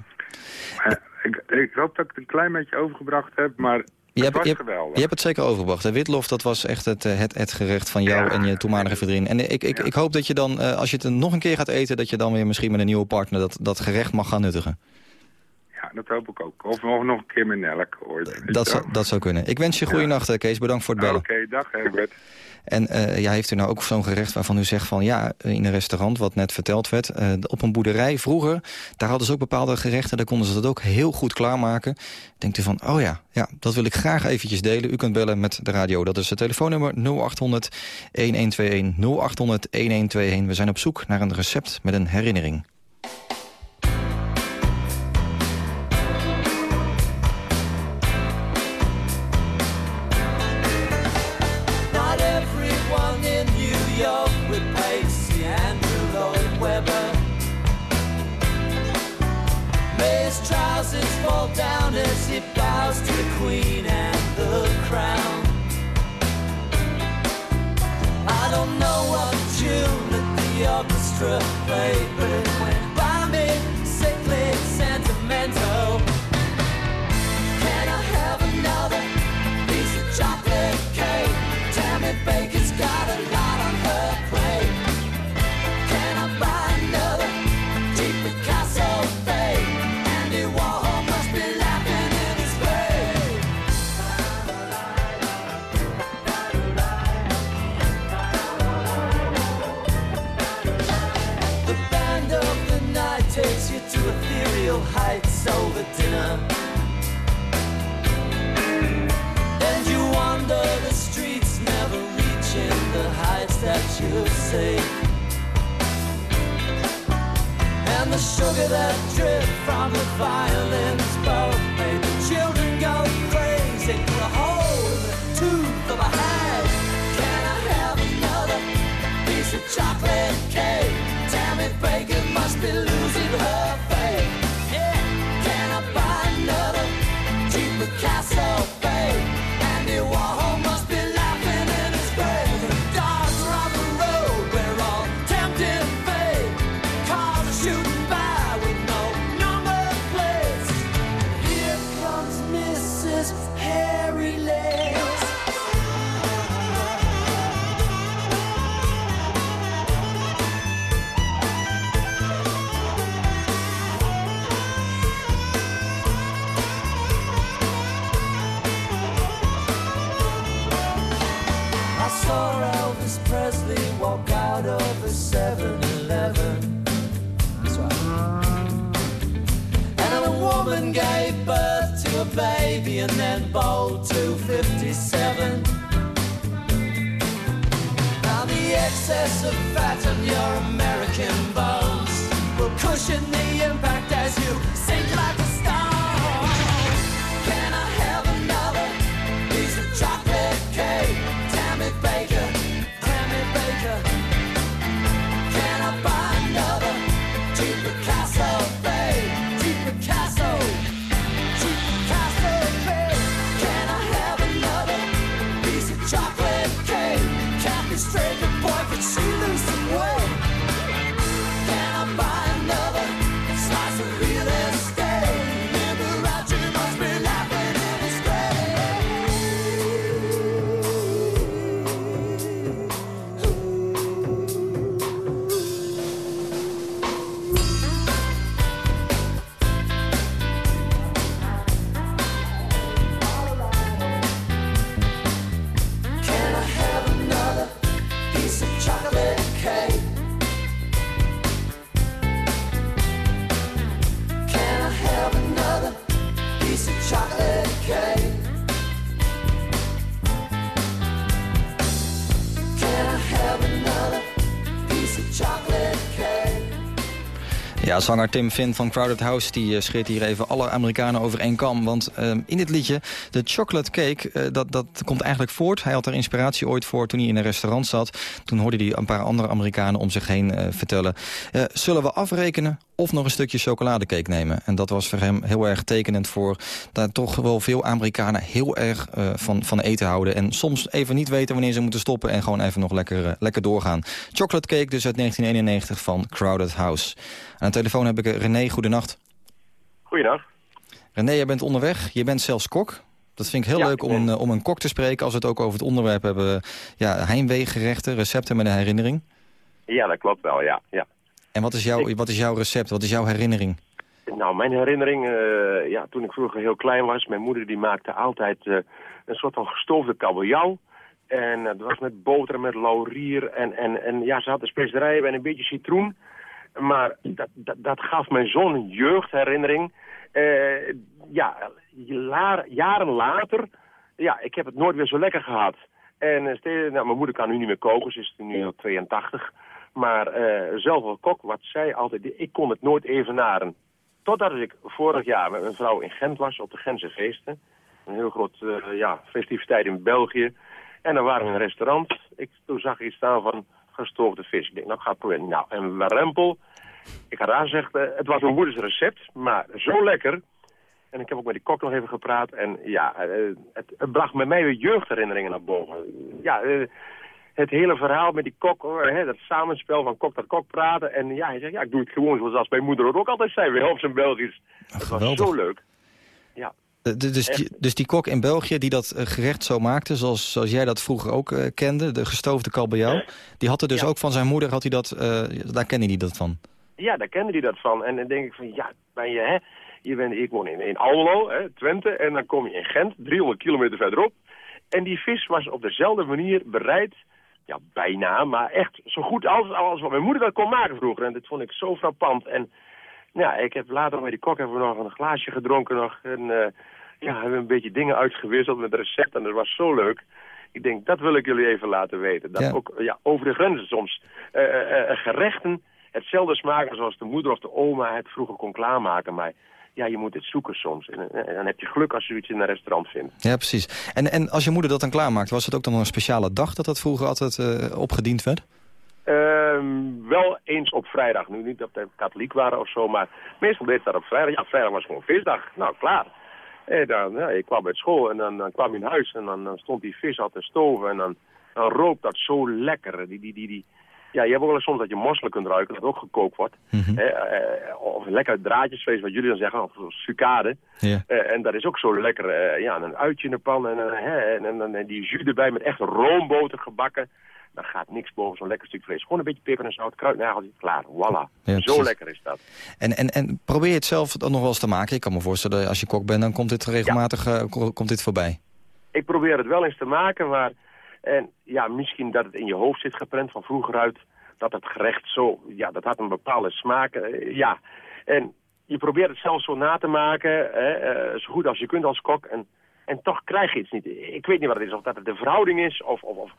Ik, ik hoop dat ik het een klein beetje overgebracht heb, maar Je hebt, was je, hebt, geweldig. je hebt het zeker overgebracht. Witlof, dat was echt het, eh, het, het gerecht van jou en je toenmalige vriendin. En ik, ik, ik hoop dat je dan, eh, als je het nog een keer gaat eten... dat je dan weer misschien met een nieuwe partner dat, dat gerecht mag gaan nuttigen. Ja, dat hoop ik ook. Of nog, nog een keer met Nelk ooit. Dat je zou, dat zou kunnen. Ik wens je goede nacht, eh, Kees. Bedankt voor het bellen. Oké, dag Herbert. En eh, ja, heeft u nou ook zo'n gerecht waarvan u zegt van... ja, in een restaurant, wat net verteld werd, eh, op een boerderij vroeger... daar hadden ze ook bepaalde gerechten, daar konden ze dat ook heel goed klaarmaken. Denkt u van, oh ja, ja, dat wil ik graag eventjes delen. U kunt bellen met de radio. Dat is het telefoonnummer 0800-1121, 0800-1121. We zijn op zoek naar een recept met een herinnering. The zanger Tim Finn van Crowded House die scheert hier even alle Amerikanen over één kam. Want in dit liedje, de chocolate cake, dat, dat komt eigenlijk voort. Hij had er inspiratie ooit voor toen hij in een restaurant zat. Toen hoorde hij een paar andere Amerikanen om zich heen vertellen. zullen we afrekenen of nog een stukje chocoladecake nemen? En dat was voor hem heel erg tekenend voor... dat toch wel veel Amerikanen heel erg van, van eten houden. En soms even niet weten wanneer ze moeten stoppen... en gewoon even nog lekker, lekker doorgaan. Chocolate cake dus uit 1991 van Crowded House. Aan de telefoon heb ik René, goedenacht. Goedendag. René, je bent onderweg. Je bent zelfs kok. Dat vind ik heel Ja, leuk om een, om een kok te spreken... als we het ook over het onderwerp hebben. Ja, heimweegerechten, recepten met een herinnering. Ja, dat klopt wel, ja. ja. En wat is, jouw, wat is jouw recept? Wat is jouw herinnering? Nou, mijn herinnering, eh, ja, toen ik vroeger heel klein was, mijn moeder die maakte altijd eh, een soort van gestoofde kabeljauw. En eh, dat was met boter en met laurier en, en, en ja, ze had de specerijen en een beetje citroen. Maar dat, dat, dat gaf mij zo'n jeugdherinnering. Eh, ja, la- jaren later, ja, ik heb het nooit weer zo lekker gehad. En nou, mijn moeder kan nu niet meer koken, ze is nu al 82. Maar eh, zelf als kok, wat zij altijd, ik kon het nooit evenaren. Totdat ik vorig jaar met mijn vrouw in Gent was op de Gentse feesten. Een heel groot eh, ja, festiviteit in België. En dan waren we in een restaurant. Ik, toen zag ik iets staan van gestoofde vis. Ik denk, nou, ga het. Nou, en warempel. Ik had haar gezegd, eh, het was mijn moeders recept, maar zo lekker. En ik heb ook met die kok nog even gepraat. En ja, het, het bracht met mij weer jeugdherinneringen naar boven. Ja, het hele verhaal met die kok, hoor, hè, dat samenspel van kok tot kok praten. En ja, hij zegt, ja, ik doe het gewoon zoals mijn moeder het ook altijd zei, weer op zijn Belgisch. Het was zo leuk. Ja. Dus die, dus die kok in België die dat eh, gerecht zo maakte... zoals, zoals jij dat vroeger ook eh, kende, de gestoofde kabeljauw... die had er dus ook van zijn moeder, had hij dat, eh, daar kende hij dat van. Ja, daar kende hij dat van. En dan denk ik van, ja, ben je, hè, je bent, ik woon in, in Almelo, hè, Twente, en dan kom je in Gent, 300 kilometer verderop. En die vis was op dezelfde manier bereid, ja, bijna, maar echt zo goed als, als wat mijn moeder dat kon maken vroeger. En dat vond ik zo frappant. En ja, ik heb later met die kok hebben we nog een glaasje gedronken nog. En eh, ja, hebben we een beetje dingen uitgewisseld met recepten. En dat was zo leuk. Ik denk, dat wil ik jullie even laten weten. Dat Ja. ook ja, over de grenzen soms eh, eh, gerechten hetzelfde smaken zoals de moeder of de oma het vroeger kon klaarmaken. Maar ja, je moet het zoeken soms. En, eh, en dan heb je geluk als je zoiets in een restaurant vindt. Ja, precies. En, en als je moeder dat dan klaarmaakt, was het ook dan een speciale dag... dat dat vroeger altijd eh, opgediend werd? Ehm, wel eens op vrijdag. Nu niet dat we katholiek waren of zo, maar meestal deed dat op vrijdag. Ja, vrijdag was gewoon visdag. Nou, klaar. En dan, ja, ik kwam uit school en dan, dan kwam ik in huis en dan, dan stond die vis al te stoven. En dan, dan rookt dat zo lekker. Die, die, die, die. Ja, je hebt ook wel eens soms dat je mosselen kunt ruiken, dat ook gekookt wordt. Hè, eh, of lekker draadjesvlees, wat jullie dan zeggen, of sucade. Eh, en dat is ook zo lekker. eh, ja, en een uitje in de pan en, eh, en, en, en die jus erbij met echt roomboter gebakken. Dan gaat niks boven zo'n lekker stuk vlees. Gewoon een beetje peper en zout, kruidnageltje, klaar. Voilà. Ja, zo lekker is dat. En, en, en probeer je het zelf dan nog wel eens te maken? Ik kan me voorstellen, als je kok bent, dan komt dit regelmatig eh, ko- komt dit voorbij. Ik probeer het wel eens te maken, maar en, ja, misschien dat het in je hoofd zit geprent van vroeger uit. Dat het gerecht zo, ja, dat had een bepaalde smaak. eh, ja, en je probeert het zelf zo na te maken, hè, eh, zo goed als je kunt als kok. En, en toch krijg je iets niet. Ik weet niet wat het is, of dat het de verhouding is, of, of, of,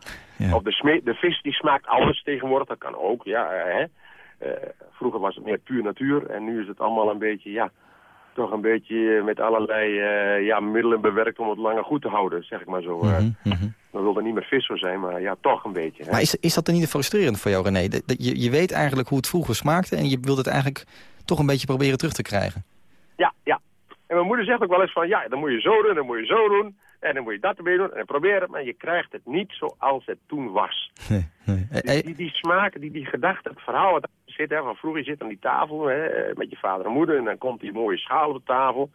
of de, de vis die smaakt alles tegenwoordig. Dat kan ook, ja. eh, Hè. Vroeger was het meer puur natuur en nu is het allemaal een beetje, ja, toch een beetje met allerlei eh, ja, middelen bewerkt om het langer goed te houden, zeg ik maar zo. eh. Dan wil er niet meer vis zo zijn, maar ja, toch een beetje. Hè. Maar is, is dat dan niet frustrerend voor jou, René? Dat, dat je, je weet eigenlijk hoe het vroeger smaakte... en je wilt het eigenlijk toch een beetje proberen terug te krijgen. Ja, ja. En mijn moeder zegt ook wel eens van, ja, dan moet je zo doen, dan moet je zo doen. En dan moet je dat erbij doen en probeer het, maar je krijgt het niet zoals het toen was. Nee, nee. Die, die, die smaak, die, die gedachte, het verhaal wat zit, hè, van vroeger zit aan die tafel hè, met je vader en moeder en dan komt die mooie schaal op de tafel.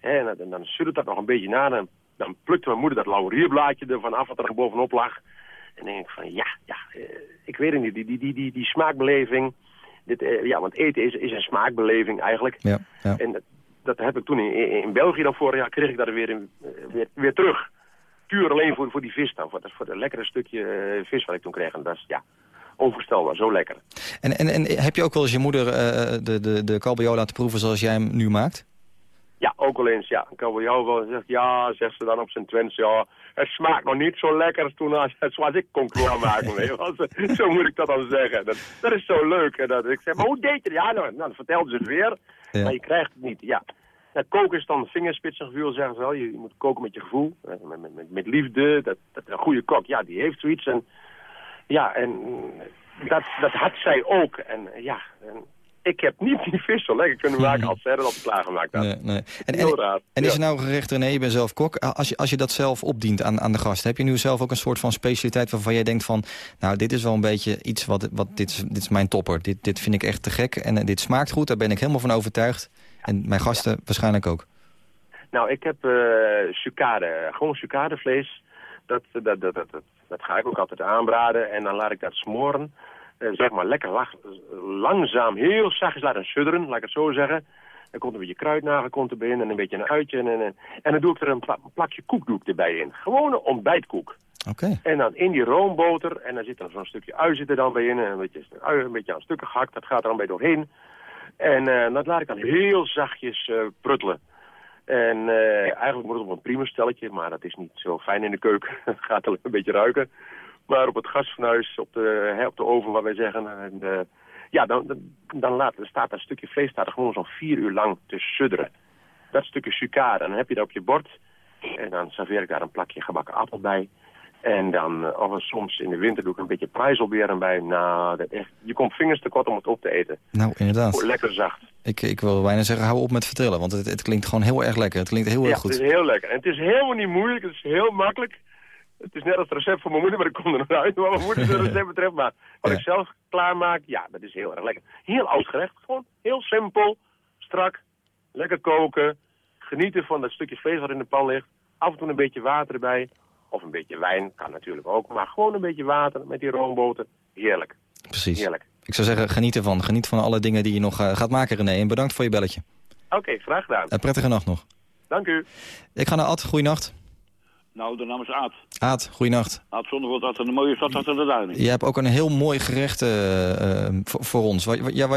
Hè, en dan, dan suddert dat nog een beetje na, dan, dan plukte mijn moeder dat laurierblaadje ervan af wat er bovenop lag. En dan denk ik van, ja, ja, eh, ik weet het niet, die, die, die, die, die smaakbeleving, dit, eh, ja, want eten is, is een smaakbeleving eigenlijk. Ja, ja. En dat, heb ik toen in, in, België dan vorig jaar, kreeg ik dat weer, in, eh, weer, weer terug. Puur alleen voor, voor die vis dan, voor dat, voor dat lekkere stukje eh, vis wat ik toen kreeg. En dat is, ja, onvoorstelbaar, zo lekker. En, en, en heb je ook wel eens je moeder eh, de, de, de kabeljauw laten proeven zoals jij hem nu maakt? Ja, ook wel eens, ja, een kabeljauw wel zegt, ja, zegt ze dan op zijn Twents, ja, het smaakt nog niet zo lekker toen als, zoals ik kon klaarmaken. wel. *laughs* Zo- moet ik dat dan zeggen. Dat, dat is zo leuk. Dat, ik zeg, maar hoe deed je het? Ja, nou, nou, dan vertelden ze het weer, Ja. maar je krijgt het niet, ja. Koken is dan vingerspitsengevoel, zeggen ze wel. Je, je moet koken met je gevoel, met, met, met, met liefde. Dat, dat, een goede kok, ja, die heeft zoiets. En, ja, en dat, dat had zij ook. En eh, ja, en ik heb niet die vis zo lekker kunnen maken als zij dat klaargemaakt had. Nee, nee. En, en, is er nou een gerecht, René, je bent zelf kok. Als je, als je dat zelf opdient aan, aan de gast, heb je nu zelf ook een soort van specialiteit waarvan jij denkt van, nou, dit is wel een beetje iets wat, wat dit, is, dit is mijn topper. Dit, dit vind ik echt te gek en eh, dit smaakt goed, daar ben ik helemaal van overtuigd. En mijn gasten waarschijnlijk ook. Nou, ik heb eh sucade, gewoon sucadevlees. Dat, dat, dat, dat, dat, ga ik ook altijd aanbraden en dan laat ik dat smoren. Eh, zeg maar lekker lach- langzaam, heel zachtjes laten sudderen, laat ik het zo zeggen. Er komt een beetje kruidnagel komt erbij in en een beetje een uitje. En, en, en dan doe ik er een pla- plakje koekdoek erbij in. Gewone ontbijtkoek. Oké. En dan in die roomboter, en dan zit er zo'n stukje ui zit er dan bij in, en een beetje, ui, een beetje aan stukken gehakt, dat gaat er dan bij doorheen. En eh, dat laat ik dan heel zachtjes eh, pruttelen. En eh, eigenlijk moet het op een primerstelletje, maar dat is niet zo fijn in de keuken. *laughs* Het gaat alleen een beetje ruiken. Maar op het gasfornuis, op de, hè, op de oven, wat wij zeggen, en, ja, dan, dan, laat, dan staat dat stukje vlees staat er gewoon zo'n vier uur lang te sudderen. Dat stukje sucade, dan heb je dat op je bord. En dan serveer ik daar een plakje gebakken appel bij. En dan, eh, of soms in de winter doe ik een beetje prijzelbeeren bij. Nou, dat echt, je komt vingers tekort om het op te eten. Nou, inderdaad. Lekker zacht. Ik, ik wil bijna zeggen, hou op met vertellen, want het, het klinkt gewoon heel erg lekker. Het klinkt heel ja, erg goed. het is heel lekker. En het is helemaal niet moeilijk, het is heel makkelijk. Het is net als het recept van mijn moeder, maar ik kom er nog uit wat mijn moeder het recept *laughs* betreft. Maar wat Ja. ik zelf klaarmaak, ja, dat is heel erg lekker. Heel oud gerecht, gewoon heel simpel, strak, lekker koken. Genieten van dat stukje vlees wat in de pan ligt. Af en toe een beetje water erbij. Of een beetje wijn, kan natuurlijk ook. Maar gewoon een beetje water met die roomboter. Heerlijk. Precies. Heerlijk. Ik zou zeggen, geniet ervan. Geniet van alle dingen die je nog eh, gaat maken, René. En bedankt voor je belletje. Oké, graag gedaan. Een prettige nacht nog. Dank u. Ik ga naar Ad. Goeienacht. Nou, de naam is Aad. Aad, goeienacht. Aad Zondervoort had een mooie stad achter de duinen. Je hebt ook een heel mooi gerecht eh, eh, voor, voor ons. Ja,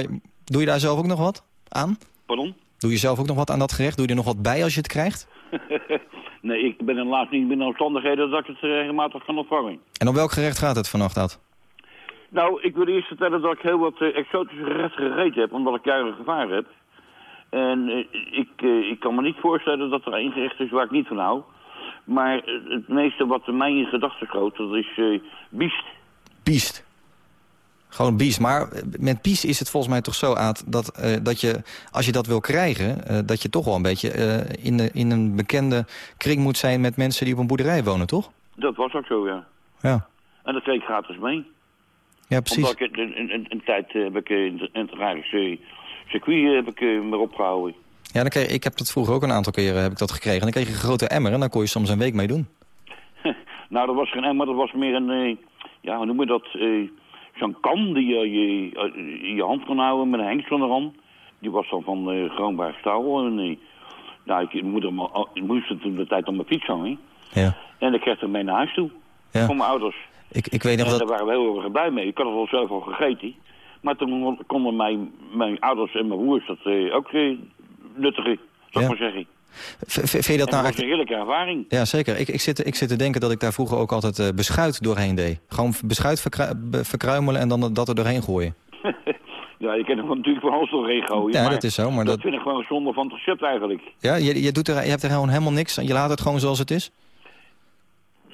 doe je daar zelf ook nog wat aan? Pardon? Doe je zelf ook nog wat aan dat gerecht? Doe je er nog wat bij als je het krijgt? *laughs* nee, ik ben helaas niet binnen omstandigheden dat ik het eh, regelmatig kan opvangen. En om welk gerecht gaat het vannacht? Nou, ik wil eerst vertellen dat ik heel wat eh, exotische gerechten gegeten heb, omdat ik jaren gevaar heb. En eh, ik, ik kan me niet voorstellen dat er één gerecht is waar ik niet van hou. Maar het meeste wat mij in gedachten schoot, dat is biest. Biest. Gewoon biest. Maar met biest is het volgens mij toch zo, Aad, dat, eh, dat je, als je dat wil krijgen... eh, dat je toch wel een beetje eh, in, de, in een bekende kring moet zijn... met mensen die op een boerderij wonen, toch? Dat was ook zo, ja. Ja. En dat kreeg ik gratis mee. Ja, precies. Omdat ik een, een, een, tijd eh, heb ik eh, in het- circuit eh, heb ik eh, me opgehouden. Ja, dan kreeg, ik heb dat vroeger ook een aantal keren heb ik dat gekregen. En dan kreeg je een grote emmer en dan kon je soms een week mee doen. *laughs* Nou, dat was geen emmer, dat was meer een, eh, ja, hoe noem je dat, eh, zo'n kan die je, je eh, in je hand kon houden met een hengsel eraan. Die was dan van eh groenbaar staal. En, eh, nou, ik al- ik moest het toen de tijd op mijn fiets hangen. Ja. En ik kreeg hem mee naar huis toe, Ja. van mijn ouders. Ik, ik weet nog En dat... daar waren we heel erg blij mee. Ik had het al zelf al gegeten. Maar toen konden mijn, mijn ouders en mijn broers dat eh, ook eh, nuttigen, zou ik Ja. maar zeggen. V- Vind je dat en nou eigenlijk... een heerlijke ervaring. Ja, zeker. Ik, ik, zit, ik zit te denken dat ik daar vroeger ook altijd eh, beschuit doorheen deed. Gewoon beschuit verkru- be- verkruimelen en dan dat er doorheen gooien. *laughs* Ja, je kent hem natuurlijk van alles doorheen gooien. Ja, dat is zo, maar dat dat- vind ik gewoon zonde van het recept eigenlijk. Ja, je, je, doet er, je hebt er gewoon helemaal niks aan. Je laat het gewoon zoals het is?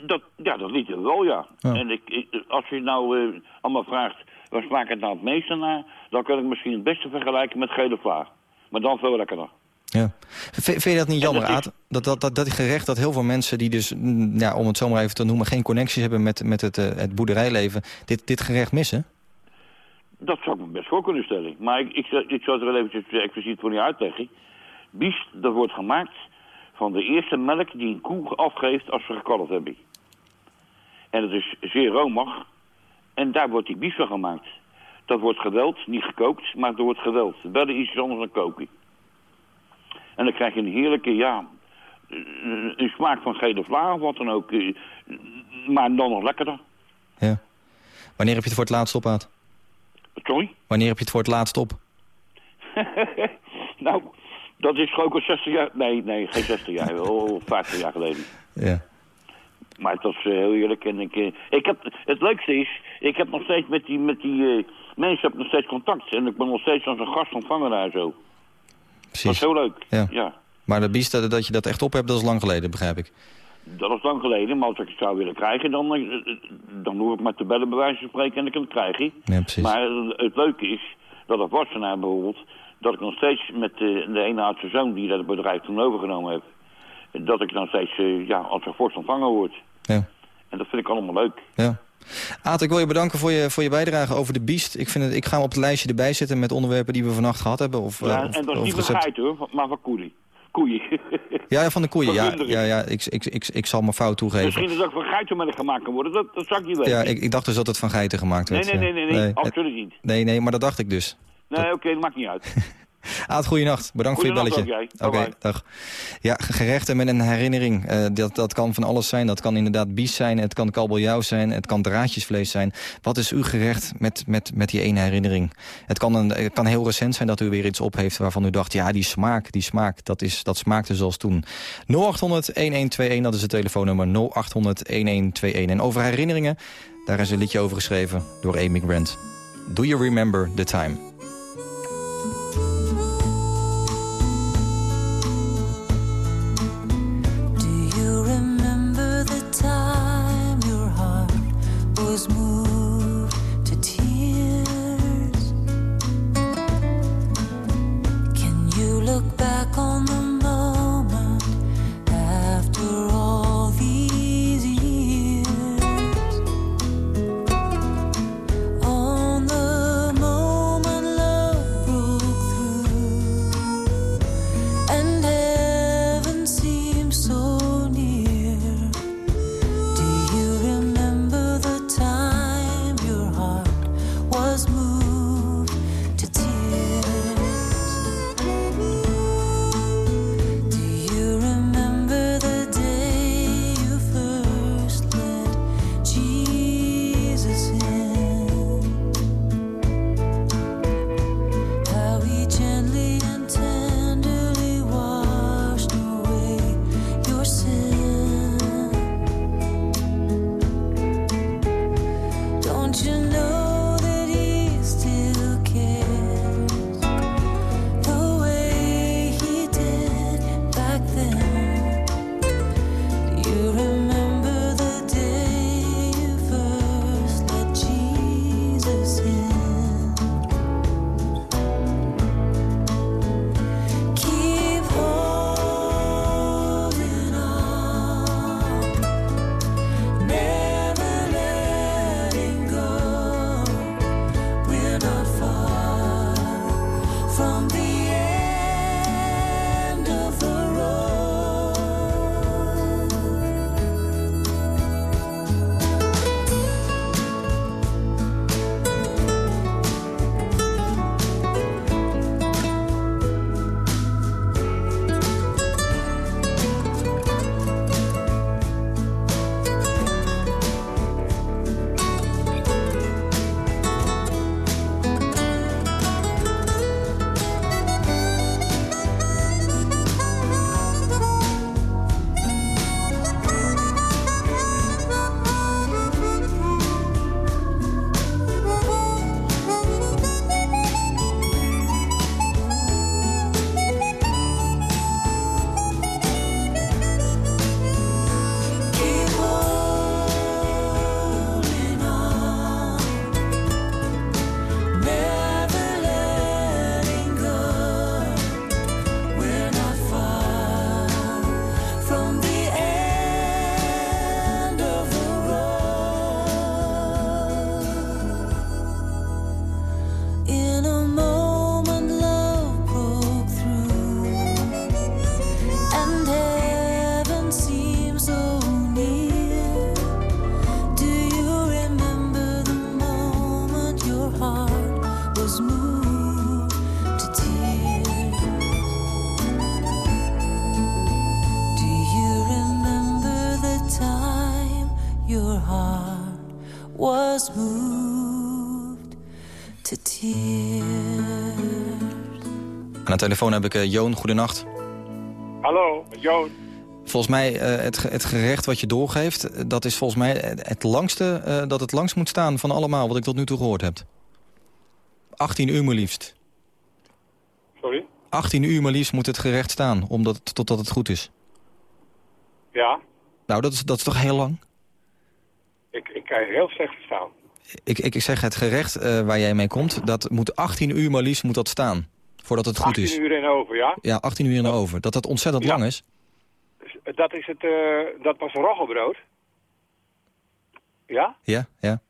Dat, ja, dat liet er wel, ja. Ja. En ik, ik- als je nou eh, allemaal vraagt, waar smaakt het nou het meeste naar? Dan kan ik misschien het beste vergelijken met gele vla. Maar dan veel lekkerder. Ja. Vind je dat niet jammer, dat is-? Dat, dat, dat, dat gerecht dat heel veel mensen die dus, mm, ja, om het zo maar even te noemen... geen connecties hebben met, met het, eh, het boerderijleven, dit, dit gerecht missen? Dat zou ik me best voor kunnen stellen. Maar ik, ik, zou- ik zou het er wel eventjes expliciet voor je uitleggen. Biest, dat wordt gemaakt van de eerste melk die een koe afgeeft als ze gekalfd hebben. En het is zeer romig. En daar wordt die biest van gemaakt. Dat wordt geweld, niet gekookt, maar dat wordt geweld. Wel iets anders dan koken. En dan krijg je een heerlijke, ja, een smaak van gele vla of wat dan ook. eh, Maar dan nog lekkerder. Ja. Wanneer heb je het voor het laatst op, Aad? Sorry? Wanneer heb je het voor het laatst op? *laughs* nou, Dat is ook al 60 jaar... Nee, nee, geen 60 jaar. *laughs* Al 50 jaar geleden. Ja. Maar het was eh, heel eerlijk. En ik, eh, ik heb, het leukste is, ik heb nog steeds met die, met die mensen heb nog steeds contact. En ik ben nog steeds als een gast ontvangen daar zo. Precies. Dat is heel leuk. Ja. ja. Maar de biest, dat dat je dat echt op hebt, dat is lang geleden, begrijp ik. Dat is lang geleden, maar als ik het zou willen krijgen, dan, eh, eh, dan hoef ik maar te bellen bij wijze van spreken en ik kan het krijgen. Ja, precies. Maar het, het leuke is, dat het Wassenaar bijvoorbeeld, dat ik nog steeds met de, de ene oudste zoon die dat bedrijf toen overgenomen heeft, dat ik dan steeds eh, ja, als een vorst ontvangen word. Ja. En dat vind ik allemaal leuk. Ja. Aad, ik wil je bedanken voor je, voor je bijdrage over de biest. Ik, vind het, ik ga hem op het lijstje erbij zetten met onderwerpen die we vannacht gehad hebben. Of, Ja, eh, of- en dat is niet van geiten hoor, maar van koeien. Koeien. *laughs* Ja, ja, van de koeien. Ja, ja, ja ik, ik, ik, ik zal mijn fout toegeven. Misschien dat het ook van geitenmelk gemaakt kan worden, dat, dat zou ik niet weten. Ja, ik, ik dacht dus dat het van geiten gemaakt werd. nee, nee, nee, nee, het- absoluut niet. Nee, nee, maar dat dacht ik dus. Nee, oké, dat maakt niet uit. *laughs* Aad, goeienacht. Bedankt voor je belletje. Oké, Bye-bye. dag. Ja, gerechten met een herinnering. Eh, dat, dat kan van alles zijn. Dat kan inderdaad bies zijn. Het kan kabeljauw zijn. Het kan draadjesvlees zijn. Wat is uw gerecht met, met, met die ene herinnering? Het kan, een, het kan heel recent zijn dat u weer iets op heeft waarvan u dacht... ja, die smaak, die smaak, dat, is, dat smaakte zoals toen. 0800-1121, dat is het telefoonnummer 0800-1121. En over herinneringen, daar is een liedje over geschreven door Amy Grant. Do you remember the time? Telefoon heb ik uh, Joon, goedenacht. Hallo, Joon. Volgens mij, uh, het, het gerecht wat je doorgeeft... dat is volgens mij het langste uh, dat het langs moet staan van allemaal... wat ik tot nu toe gehoord heb. 18 uur maar liefst. Sorry? 18 uur maar liefst moet het gerecht staan, omdat, totdat het goed is. Ja? Nou, dat is, dat is toch heel lang? Ik, ik kan heel slecht verstaan. Ik, ik, ik zeg, het gerecht uh, waar jij mee komt, dat moet 18 uur maar liefst moet dat staan. Voordat het goed is. 18 uur en over, ja? Ja, 18 uur en over. Dat dat ontzettend Ja. lang is. Dat, is het, eh, dat was roggebrood. Ja? Ja, ja.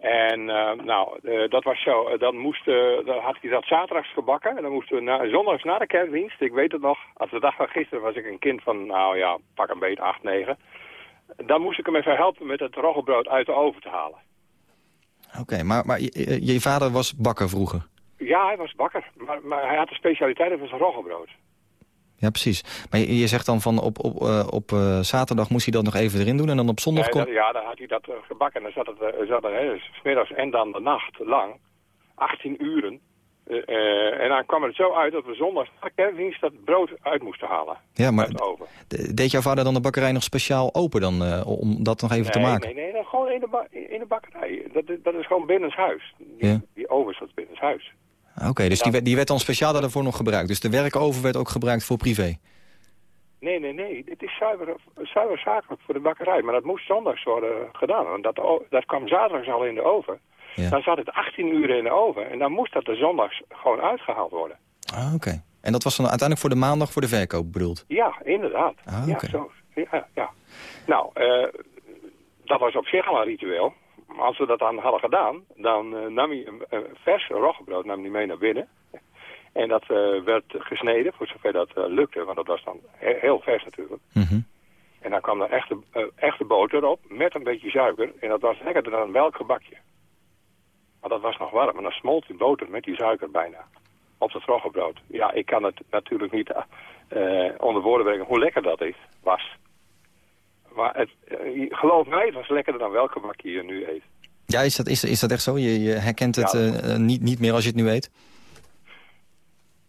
En eh, nou, eh, dat was zo. Dan, moest, eh, dan had hij dat zaterdags gebakken. En dan moesten we na, zondags na de kerkdienst, ik weet het nog. Als de dag van gisteren was ik een kind van, nou ja, pak een beetje 8, 9. Dan moest ik hem even helpen met het roggebrood uit de oven te halen. Oké, maar, maar je, je vader was bakker vroeger. Ja, hij was bakker. Maar, maar hij had de specialiteit, dat was roggebrood. Ja, precies. Maar je, je zegt dan van op, op, eh, op eh, zaterdag moest hij dat nog even erin doen... en dan op zondag Nee, dat- ja, dan had hij dat eh, gebakken. En dan zat het, zat het hè, s middags en dan de nacht lang. 18 uren. En dan kwam het zo uit dat we na de kerkdienst dat brood uit moesten halen. Ja, maar de deed jouw vader dan de bakkerij nog speciaal open dan, om dat nog even te maken? Nee, nee, nee, gewoon in de, in de bakkerij. Dat, is- dat is gewoon binnenshuis. Ja. Die oven staat binnenshuis. Oké, dus die, werd- die werd dan speciaal daarvoor nog gebruikt. Dus de werkoven werd ook gebruikt voor privé. Nee, nee, nee. Dit is zuiver, zuiver zakelijk voor de bakkerij. Maar dat moest zondags worden gedaan. Want dat, dat kwam zaterdags al in de oven. Dan zat het 18 uur in de oven. En dan moest dat de zondags gewoon uitgehaald worden. Ah, oké. En dat was dan uiteindelijk voor de maandag voor de verkoop bedoeld? Ja, inderdaad. Ah, ja, oké. zo. Ja, ja. Nou, eh, dat was op zich al een ritueel. Maar als we dat dan hadden gedaan, dan eh, nam hij een, vers roggebrood nam hij mee naar binnen. En dat eh, werd gesneden, voor zover dat eh, lukte, want dat was dan he- heel vers natuurlijk. En dan kwam er echte, echte boter op, met een beetje suiker. En dat was lekkerder dan een melkgebakje. Maar dat was nog warm. En dan smolt die boter met die suiker bijna. Op het roggebrood. Ja, ik kan het natuurlijk niet eh, onder woorden brengen hoe lekker dat is, was. Maar het, eh, geloof mij, het was lekkerder dan welk gebakje je nu eet. Ja, is dat, is, is dat echt zo? Je, je herkent het Ja. eh, eh, niet, niet meer als je het nu weet?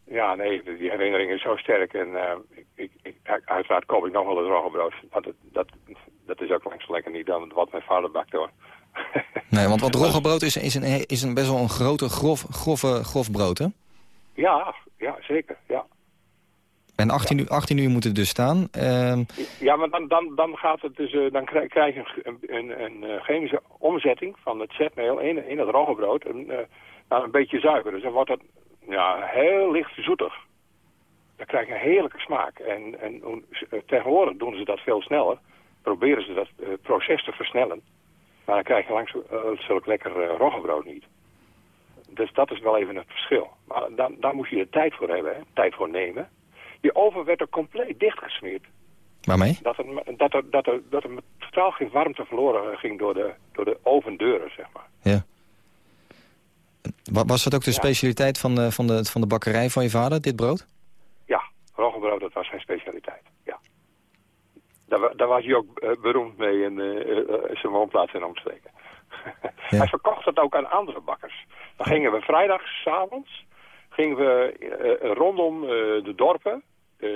Ja, nee, die herinnering is zo sterk. En ik, ik, uiteraard koop ik nog wel het roggebrood. Maar dat, dat, dat is ook langs lekker niet dan wat mijn vader bakt hoor. *laughs* Nee, want, want *laughs* roggebrood is, is, een, is een best wel een grote, grof, grove, grof brood, hè? Ja, ja, zeker. Ja, En 18, uur, 18 uur moet het dus staan. Ehm, ja maar dan, dan, dan gaat het dus, eh, dan krijg, je een, een, een, eh, chemische omzetting van het zetmeel in, in het roggebrood en, eh, een beetje suiker. Dus dan wordt het ja, heel licht zoetig. Dan krijg je een heerlijke smaak. En, en tegenwoordig doen ze dat veel sneller. Proberen ze dat proces te versnellen. Maar dan krijg je langs zulk lekker roggebrood niet. Dus dat is wel even het verschil. Maar dan, daar moet je de tijd voor hebben, hè? tijd voor nemen. Die oven werd er compleet dichtgesmeerd. waarmee? Dat er, dat, er, dat, er, dat er totaal geen warmte verloren ging door de, door de ovendeuren, zeg maar. Ja. Wa- Was dat ook de specialiteit van de, van, de, van de bakkerij van je vader, dit brood? Ja, roggebrood, dat was zijn specialiteit. Ja. Daar, daar was hij ook eh, beroemd mee in eh, eh, zijn woonplaats en omstreken. *laughs* Hij verkocht het ook aan andere bakkers. Dan gingen we vrijdags, 's avonds, gingen we eh, eh, rondom eh, de dorpen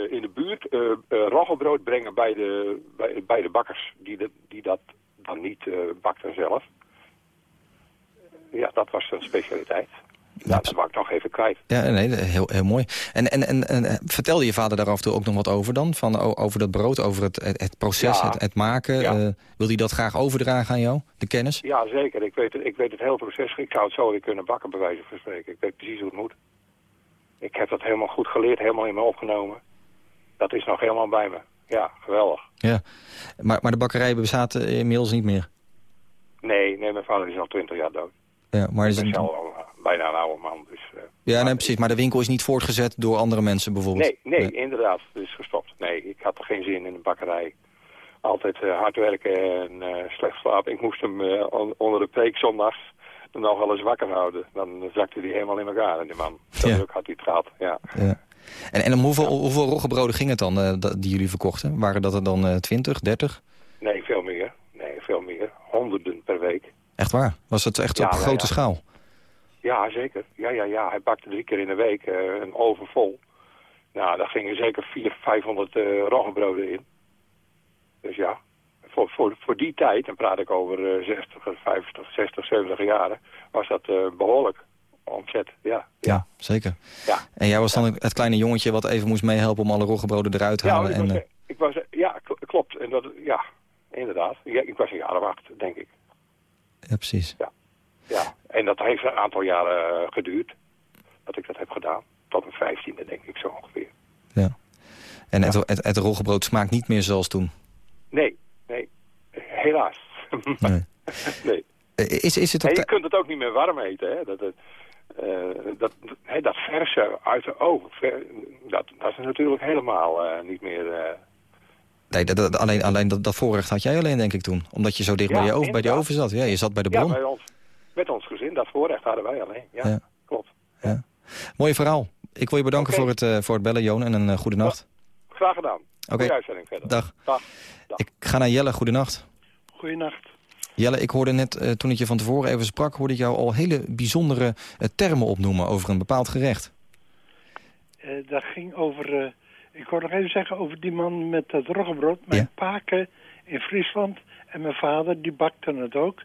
in de buurt roggebrood brengen bij de, bij, bij de bakkers die, de, die dat dan niet bakten zelf. Ja, dat was zijn specialiteit. Ja, dat wou ik nog even kwijt. Ja, nee, heel, heel mooi. En, en, en, en vertelde je vader daar af en toe ook nog wat over dan? Van, over dat brood, over het, het, het proces, Ja. het, het maken? Ja. Wil hij dat graag overdragen aan jou, de kennis? Ja, zeker. Ik weet, het, ik weet het hele proces. Ik zou het zo weer kunnen bakken, bij wijze van spreken. Ik weet precies hoe het moet. Ik heb dat helemaal goed geleerd, helemaal in me opgenomen. Dat is nog helemaal bij me. Ja, geweldig. Ja. Maar, maar de bakkerij bestaat inmiddels niet meer? Nee, nee, mijn vader is al twintig jaar dood. Ja, maar is al eh, bijna een oude man. Dus, eh, ja nee, precies. Maar de winkel is niet voortgezet door andere mensen bijvoorbeeld? nee, nee, inderdaad. Het is gestopt. Nee, ik had er geen zin in een bakkerij. Altijd eh, hard werken en slecht slapen. Ik moest hem on- onder de preek zondags nog wel eens wakker houden. Dan zakte hij helemaal in elkaar, die man. Zo Ja. had hij het gehad, ja. Ja. En, en om hoeveel, hoeveel roggebroden ging het dan dat- die jullie verkochten? Waren dat er dan eh 20, 30? Nee, veel meer. Nee, veel meer. Honderden per week. Echt waar? Was het echt Ja, op grote schaal? Ja, zeker. Ja, ja, ja. Hij bakte drie keer in de week eh, een oven vol. Nou, daar gingen zeker 400, 500 uh, roggebroden in. Dus ja, voor, voor, voor die tijd, dan praat ik over uh, 60, 50, 60, 70 jaren, was dat uh, behoorlijk omzet. Ja, Ja, zeker. Ja. En jij was dan het kleine jongetje wat even moest meehelpen om alle roggebroden eruit te ja, halen. ik en, was, eh, ik was, ja, kl- klopt. En dat, ja, inderdaad. Ja, ik was een jaar of acht, denk ik. ja, precies. Ja, en dat heeft een aantal jaren eh, geduurd. Dat ik dat heb gedaan. Tot mijn vijftiende, denk ik zo ongeveer. En het, het, het roggebrood smaakt niet meer zoals toen. Nee, nee. Helaas. Nee. *laughs* nee. Eh, Is, is het de- je kunt het ook niet meer warm eten. Hè? Dat, het, eh, dat, dat verse uit de oven, ver- dat, dat is natuurlijk helemaal eh, niet meer... Nee, dat, dat- alleen, alleen dat, dat voorrecht had jij alleen, denk ik, toen. Omdat je zo dicht Ja, bij, je oven, bij die oven zat. Ja, je zat bij de ja, bron. bij ons, met ons gezin, dat voorrecht hadden wij alleen. Ja, Ja. klopt. Mooi verhaal. Ik wil je bedanken voor, het, voor het bellen, Joon. En een goede nacht. Graag gedaan. Oké. Uitzending verder. Dag. Dag. Ik ga naar Jelle. Goedenacht. Goedenacht. Jelle, ik hoorde net, eh, toen ik je van tevoren even sprak... hoorde ik jou al hele bijzondere eh, termen opnoemen over een bepaald gerecht. Eh, dat ging over... eh, ik wou nog even zeggen over die man met dat roggebrood. Mijn paken in Friesland en mijn vader, die bakten het ook.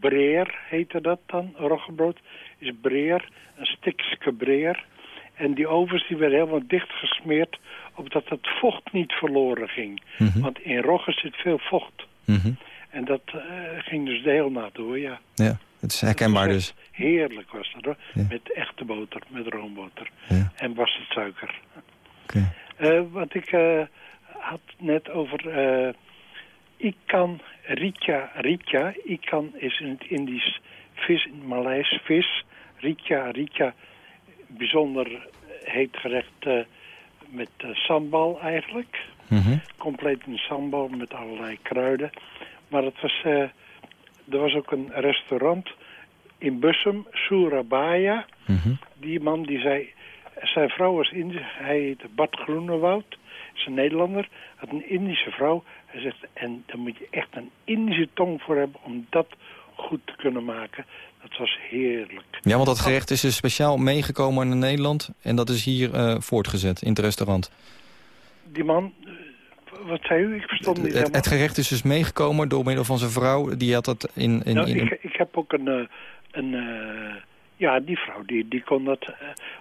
Breer heette dat dan, roggebrood. Is breer, een stikske breer. En die ovens die werden helemaal dicht gesmeerd... opdat het vocht niet verloren ging. Want in roggen zit veel vocht. Mhm. En dat eh, ging dus de hele nacht door, ja. Ja, het is herkenbaar dus. Heerlijk was dat hoor. Ja. Met echte boter, met roomboter. Ja. En was het suiker. Oké. Eh, wat ik eh, had net over eh ikan ritja ritja. Ikan is in het Indisch vis, in het Maleis vis. Ritja ritja, bijzonder heet gerecht eh, met eh, sambal eigenlijk. Mhm. Compleet in sambal met allerlei kruiden. Maar het was, eh, er was ook een restaurant in Bussum, Surabaya. Mhm. Die man die zei, zijn vrouw was Indisch, hij heette Bart Groenewoud, is een Nederlander, had een Indische vrouw. Hij zegt, en daar moet je echt een Indische tong voor hebben om dat goed te kunnen maken. Dat was heerlijk. Ja, want dat gerecht is dus speciaal meegekomen naar Nederland... en dat is hier eh, voortgezet in het restaurant. Die man, eh, wat zei u? Ik verstond niet Het, helemaal. het gerecht is dus meegekomen door middel van zijn vrouw. Die had dat in... in, Nou, in ik, ik heb ook een... eh, een ja, die vrouw, die, die kon dat...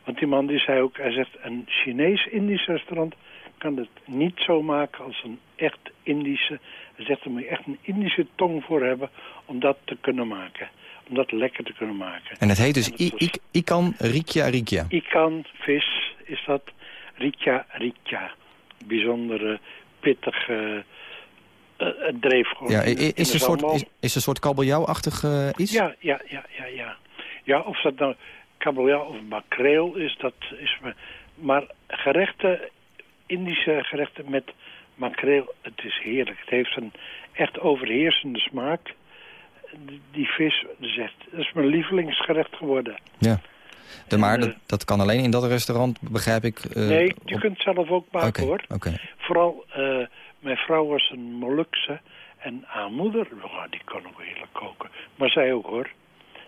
want die man die zei ook... Hij zegt, een Chinees-Indisch restaurant kan het niet zo maken als een echt Indische... Hij zegt, daar moet je echt een Indische tong voor hebben om dat te kunnen maken. Om dat lekker te kunnen maken. en het heet dus I, I, Ikan Rikja Rikja. Ikan, vis, is dat Ritja Ritja. Bijzonder pittige eh het dreef gewoon Ja, is, de een soort, sambal. is, is een soort kabeljauwachtig eh, iets? Ja, ja, ja, ja, ja. Ja, of dat nou kabeljauw of makreel is, dat is me... Maar gerechten, Indische gerechten met makreel, het is heerlijk. Het heeft een echt overheersende smaak. Die- vis, dat is, echt, dat is mijn lievelingsgerecht geworden. Ja. De, maar dat, dat kan alleen in dat restaurant, begrijp ik. eh, nee, je op- kunt het zelf ook maken hoor. Oké. Vooral, eh, mijn vrouw was een Molukse en haar moeder, oh, die kon ook heerlijk koken. Maar zij ook hoor.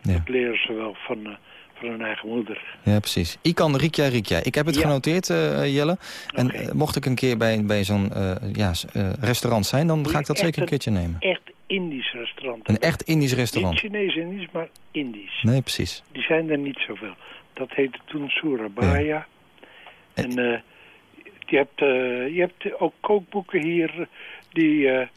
Dat leren ze wel van, eh, van hun eigen moeder. Ja, precies. Ikan Rikja Rikja. Ik heb het Ja. genoteerd, eh, Jelle. En eh, mocht ik een keer bij, bij zo'n eh, ja, eh, restaurant zijn, dan ga ik dat zeker een keertje nemen. Echt Indisch restaurant. Een echt Indisch restaurant. Niet Chinees-Indisch, maar Indisch. Nee, precies. Die zijn er niet zoveel. Dat heette toen Surabaya. En eh, je, hebt, eh, je hebt ook kookboeken hier. Die, eh,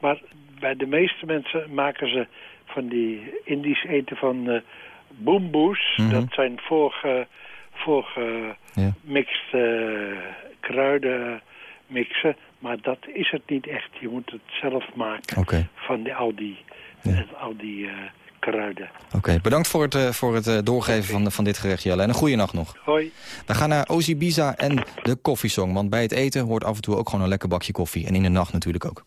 maar bij de meeste mensen maken ze van die Indisch eten van eh boemboes. Mhm. Dat zijn voorge, voorge Ja. mixed kruiden mixen. Maar dat is het niet echt. Je moet het zelf maken van die, al die, eh, al die eh, kruiden. Oké, bedankt voor het, eh, voor het doorgeven van, van dit gerecht, Jelle. En een goede nacht nog. Hoi. We gaan naar Ozi Biza en de koffiesong. Want bij het eten hoort af en toe ook gewoon een lekker bakje koffie. En in de nacht natuurlijk ook.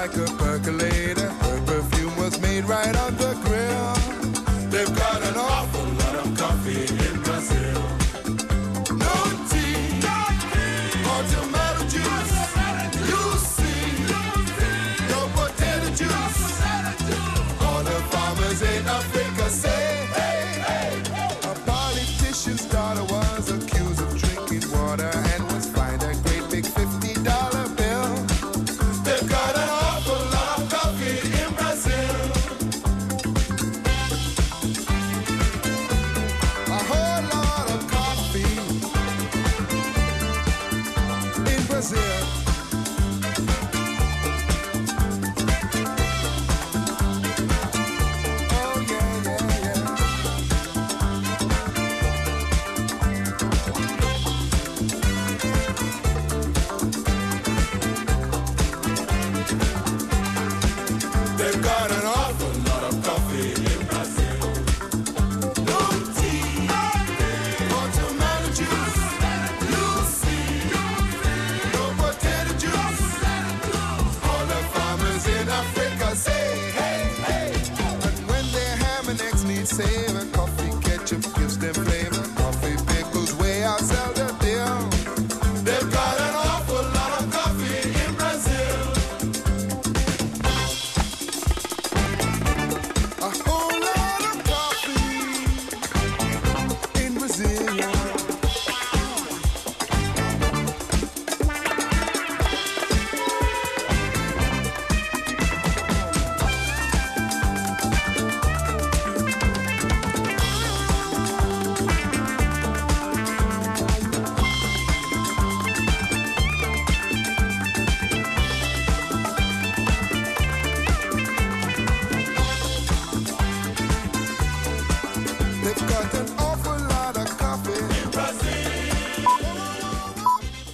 like a percolator. Her perfume was made right on the grill. They've got an awful lot of coffee in Brazil. No tea, no tea, or tomato juice. You see, no potato juice. All the farmers ain't nothing.